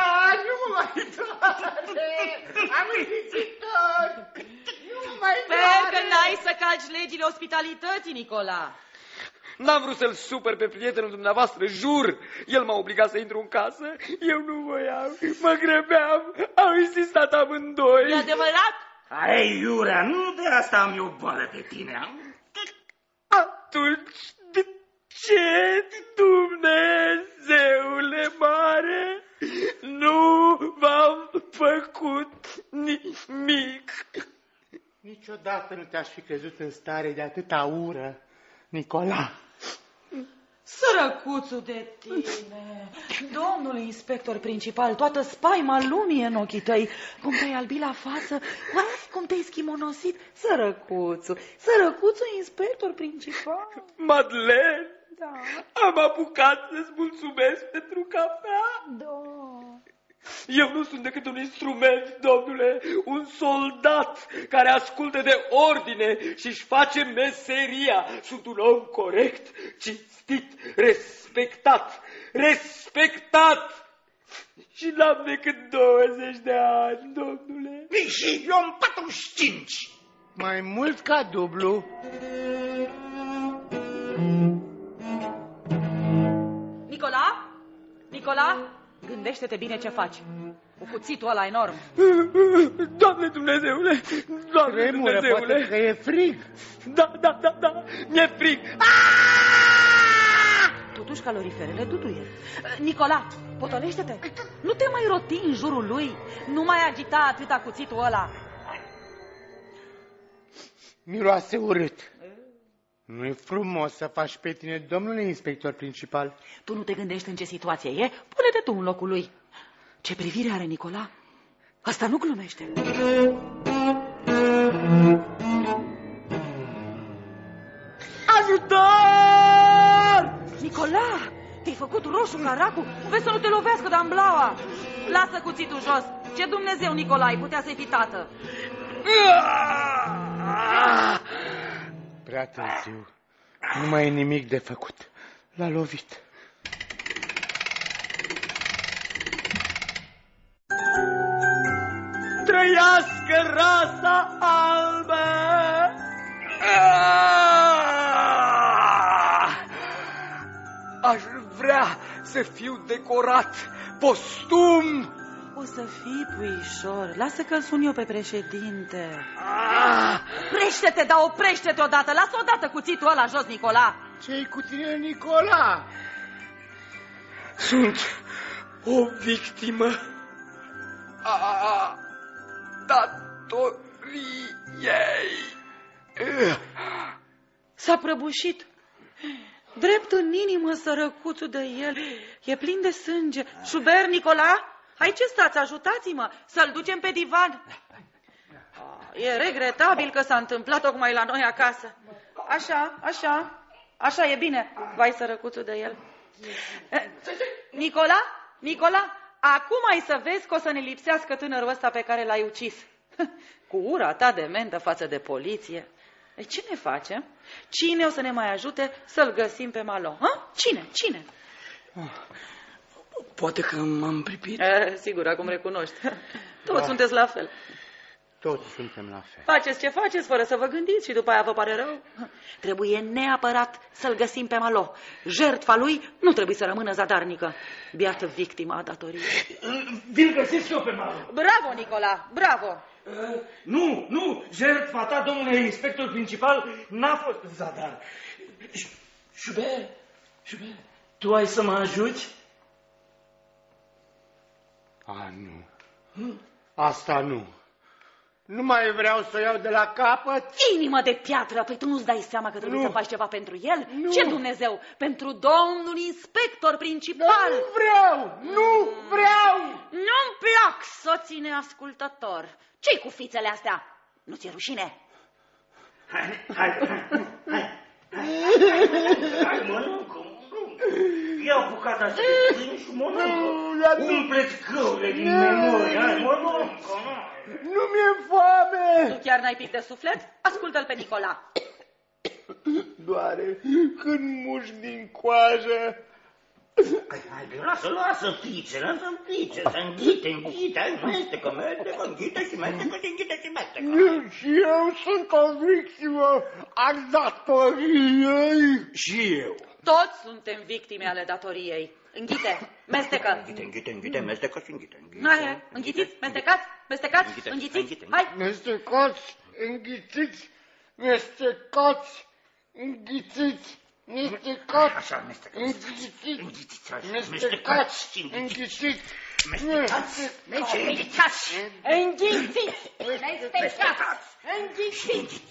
nu mă mai doare. Am înghițit tot. Nu mă mai Sper doare. că n-ai să calci legile ospitalității, Nicola. N-am vrut să-l supăr pe prietenul dumneavoastră, jur. El m-a obligat să intru în casă, eu nu voiam, mă grăbeam, au insistat amândoi. E adevărat? Hai, Iurea, nu de asta am eu boală pe tine. am- Atunci, de ce, Dumnezeule mare, nu v-am făcut nimic? Niciodată nu te-aș fi crezut în stare de atâta ură, Nicola. Sărăcuțul de tine, domnul inspector principal, toată spaima lumii e în ochii tăi. Cum te-ai albit la față, Uai, cum te-ai schimonosit, sărăcuțul, sărăcuțul inspector principal. Madeleine, Da, am apucat să-ți mulțumesc pentru cafea. da. Eu nu sunt decât un instrument, domnule, un soldat care ascultă de ordine și își face meseria. Sunt un om corect, cinstit, respectat, respectat. Și n-am decât 20 de ani, domnule. Și eu am 45. Mai mult ca dublu. Nicola? Nicola? Gândește-te bine ce faci. Cu cuțitul ăla enorm. Doamne Dumnezeule, Doamne Tremură, poate că Dumnezeule. e frig. Da, da, da, da, mi-e frig. Totuși caloriferele duduie. Nicola, potolește-te. Nu te mai roti în jurul lui. Nu mai agita atâta cuțitul ăla. Miroase urât nu e frumos să faci pe tine, domnule inspector principal. Tu nu te gândești în ce situație e? Pune-te tu în locul lui. Ce privire are Nicola? Asta nu glumește. Ajutor! Nicola, te-ai făcut roșu ca racu? Vezi să nu te lovească damblaua. Lasă cuțitul jos. Ce Dumnezeu, Nicolai, putea să-i fi tată. Ah! Prea târziu. Nu mai e nimic de făcut. L-a lovit. Trăiască rasa albă! Aș vrea să fiu decorat postum. O să fii puișor. Lasă că-l sun eu pe președinte. Ah! Oprește-te, dar oprește-te odată. Lasă odată cuțitul ăla jos, Nicola. Ce-i cu tine, Nicola? Sunt o victimă a datoriei. S-a prăbușit. Drept în inimă sărăcuțul de el. E plin de sânge. Șuber, Nicola, hai ce stați, ajutați-mă să-l ducem pe divan. E regretabil că s-a întâmplat tocmai la noi acasă. Așa, așa, așa e bine. Vai sărăcuțul de el. Nicola, Nicola, acum ai să vezi că o să ne lipsească tânărul ăsta pe care l-ai ucis. [LAUGHS] Cu ura ta de mentă față de poliție. E, ce ne facem? Cine o să ne mai ajute să-l găsim pe Malo? Ha? Cine? Cine? Poate că m-am pripit. E, sigur, acum recunoști. [LAUGHS] Toți sunteți la fel. Toți suntem la fel. Faceți ce faceți fără să vă gândiți și după aia vă pare rău. Trebuie neapărat să-l găsim pe Malo. Jertfa lui nu trebuie să rămână zadarnică. Biată victima a datoriei. Vi-l găsesc eu pe Malo. Bravo, Nicola, bravo. Uh, nu, nu, jertfa ta, domnule inspector principal, n-a fost zadar. Șuber, Șuber, tu ai să mă ajuți? A, nu. Asta nu. Nu mai vreau să o iau de la capăt. Inimă de piatră, păi tu nu-ți dai seama că trebuie Nu. să faci ceva pentru el? Nu. Ce Dumnezeu? Pentru domnul inspector Dar principal. nu vreau! Nu vreau! Nu-mi plac soții neascultător. Ce-i cu fițele astea? Nu ți-e rușine? Hai, hai, hai, hai. Hai, mănâncă, mănâncă. Ia bucata asta de pâine și Nu, mănâncă. dar nu- Umple-ți găurile din memorie, hai, mănâncă. Nu mi-e foame! Tu chiar n-ai pic de suflet? Ascultă-l pe Nicola. Doare când muși din coajă. Hai, hai, lasă, lasă fițe, lasă fițe, să înghite, înghite, hai, mestecă, mestecă, înghite și mestecă și înghite și mestecă. Și eu sunt o victimă a datoriei. Și eu. Toți suntem victime ale datoriei. Înghite, mestecă. Înghite, înghite, înghite, mestecă și înghite, înghite. Hai, hai, înghițiți, mestecați, mestecați, Înghite, înghițiți. înghite. Hai, Mestecați, înghițiți, mestecați, înghițiți, mestecați, Așa, mestecați. înghițiți, Înghițiți, așa, mestecați, mestecați și înghițiți. înghițiți, Mestecați, mestecați, înghițiți,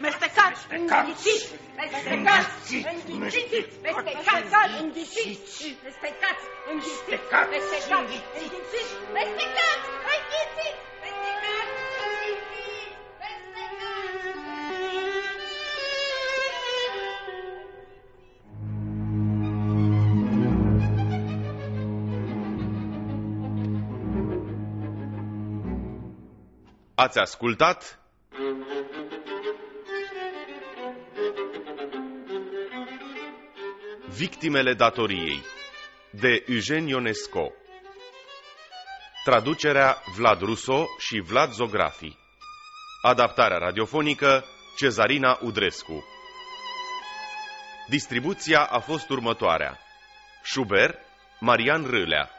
mestecați, înghițiți, mestecați, înghițiți, mestecați, înghițiți, mestecați, înghițiți, mestecați, înghițiți, Ați ascultat? Victimele datoriei de Eugen Ionesco. Traducerea Vlad Ruso și Vlad Zografi. Adaptarea radiofonică Cezarina Udrescu. Distribuția a fost următoarea. Schubert Marian Râlea.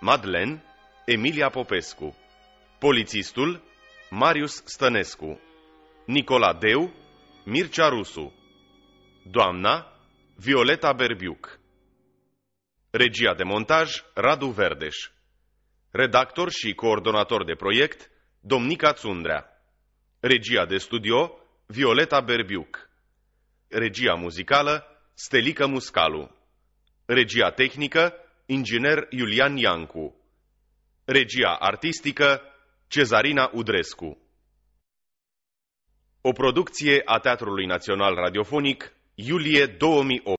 Madlen Emilia Popescu. Polițistul Marius Stănescu Nicola Deu Mircea Rusu Doamna Violeta Berbiuc. Regia de montaj Radu Verdeș. Redactor și coordonator de proiect Domnica Țundrea Regia de studio Violeta Berbiuc. Regia muzicală Stelică Muscalu. Regia tehnică Inginer Iulian Iancu. Regia artistică Cezarina Udrescu. O producție a Teatrului Național Radiofonic Iulie 2008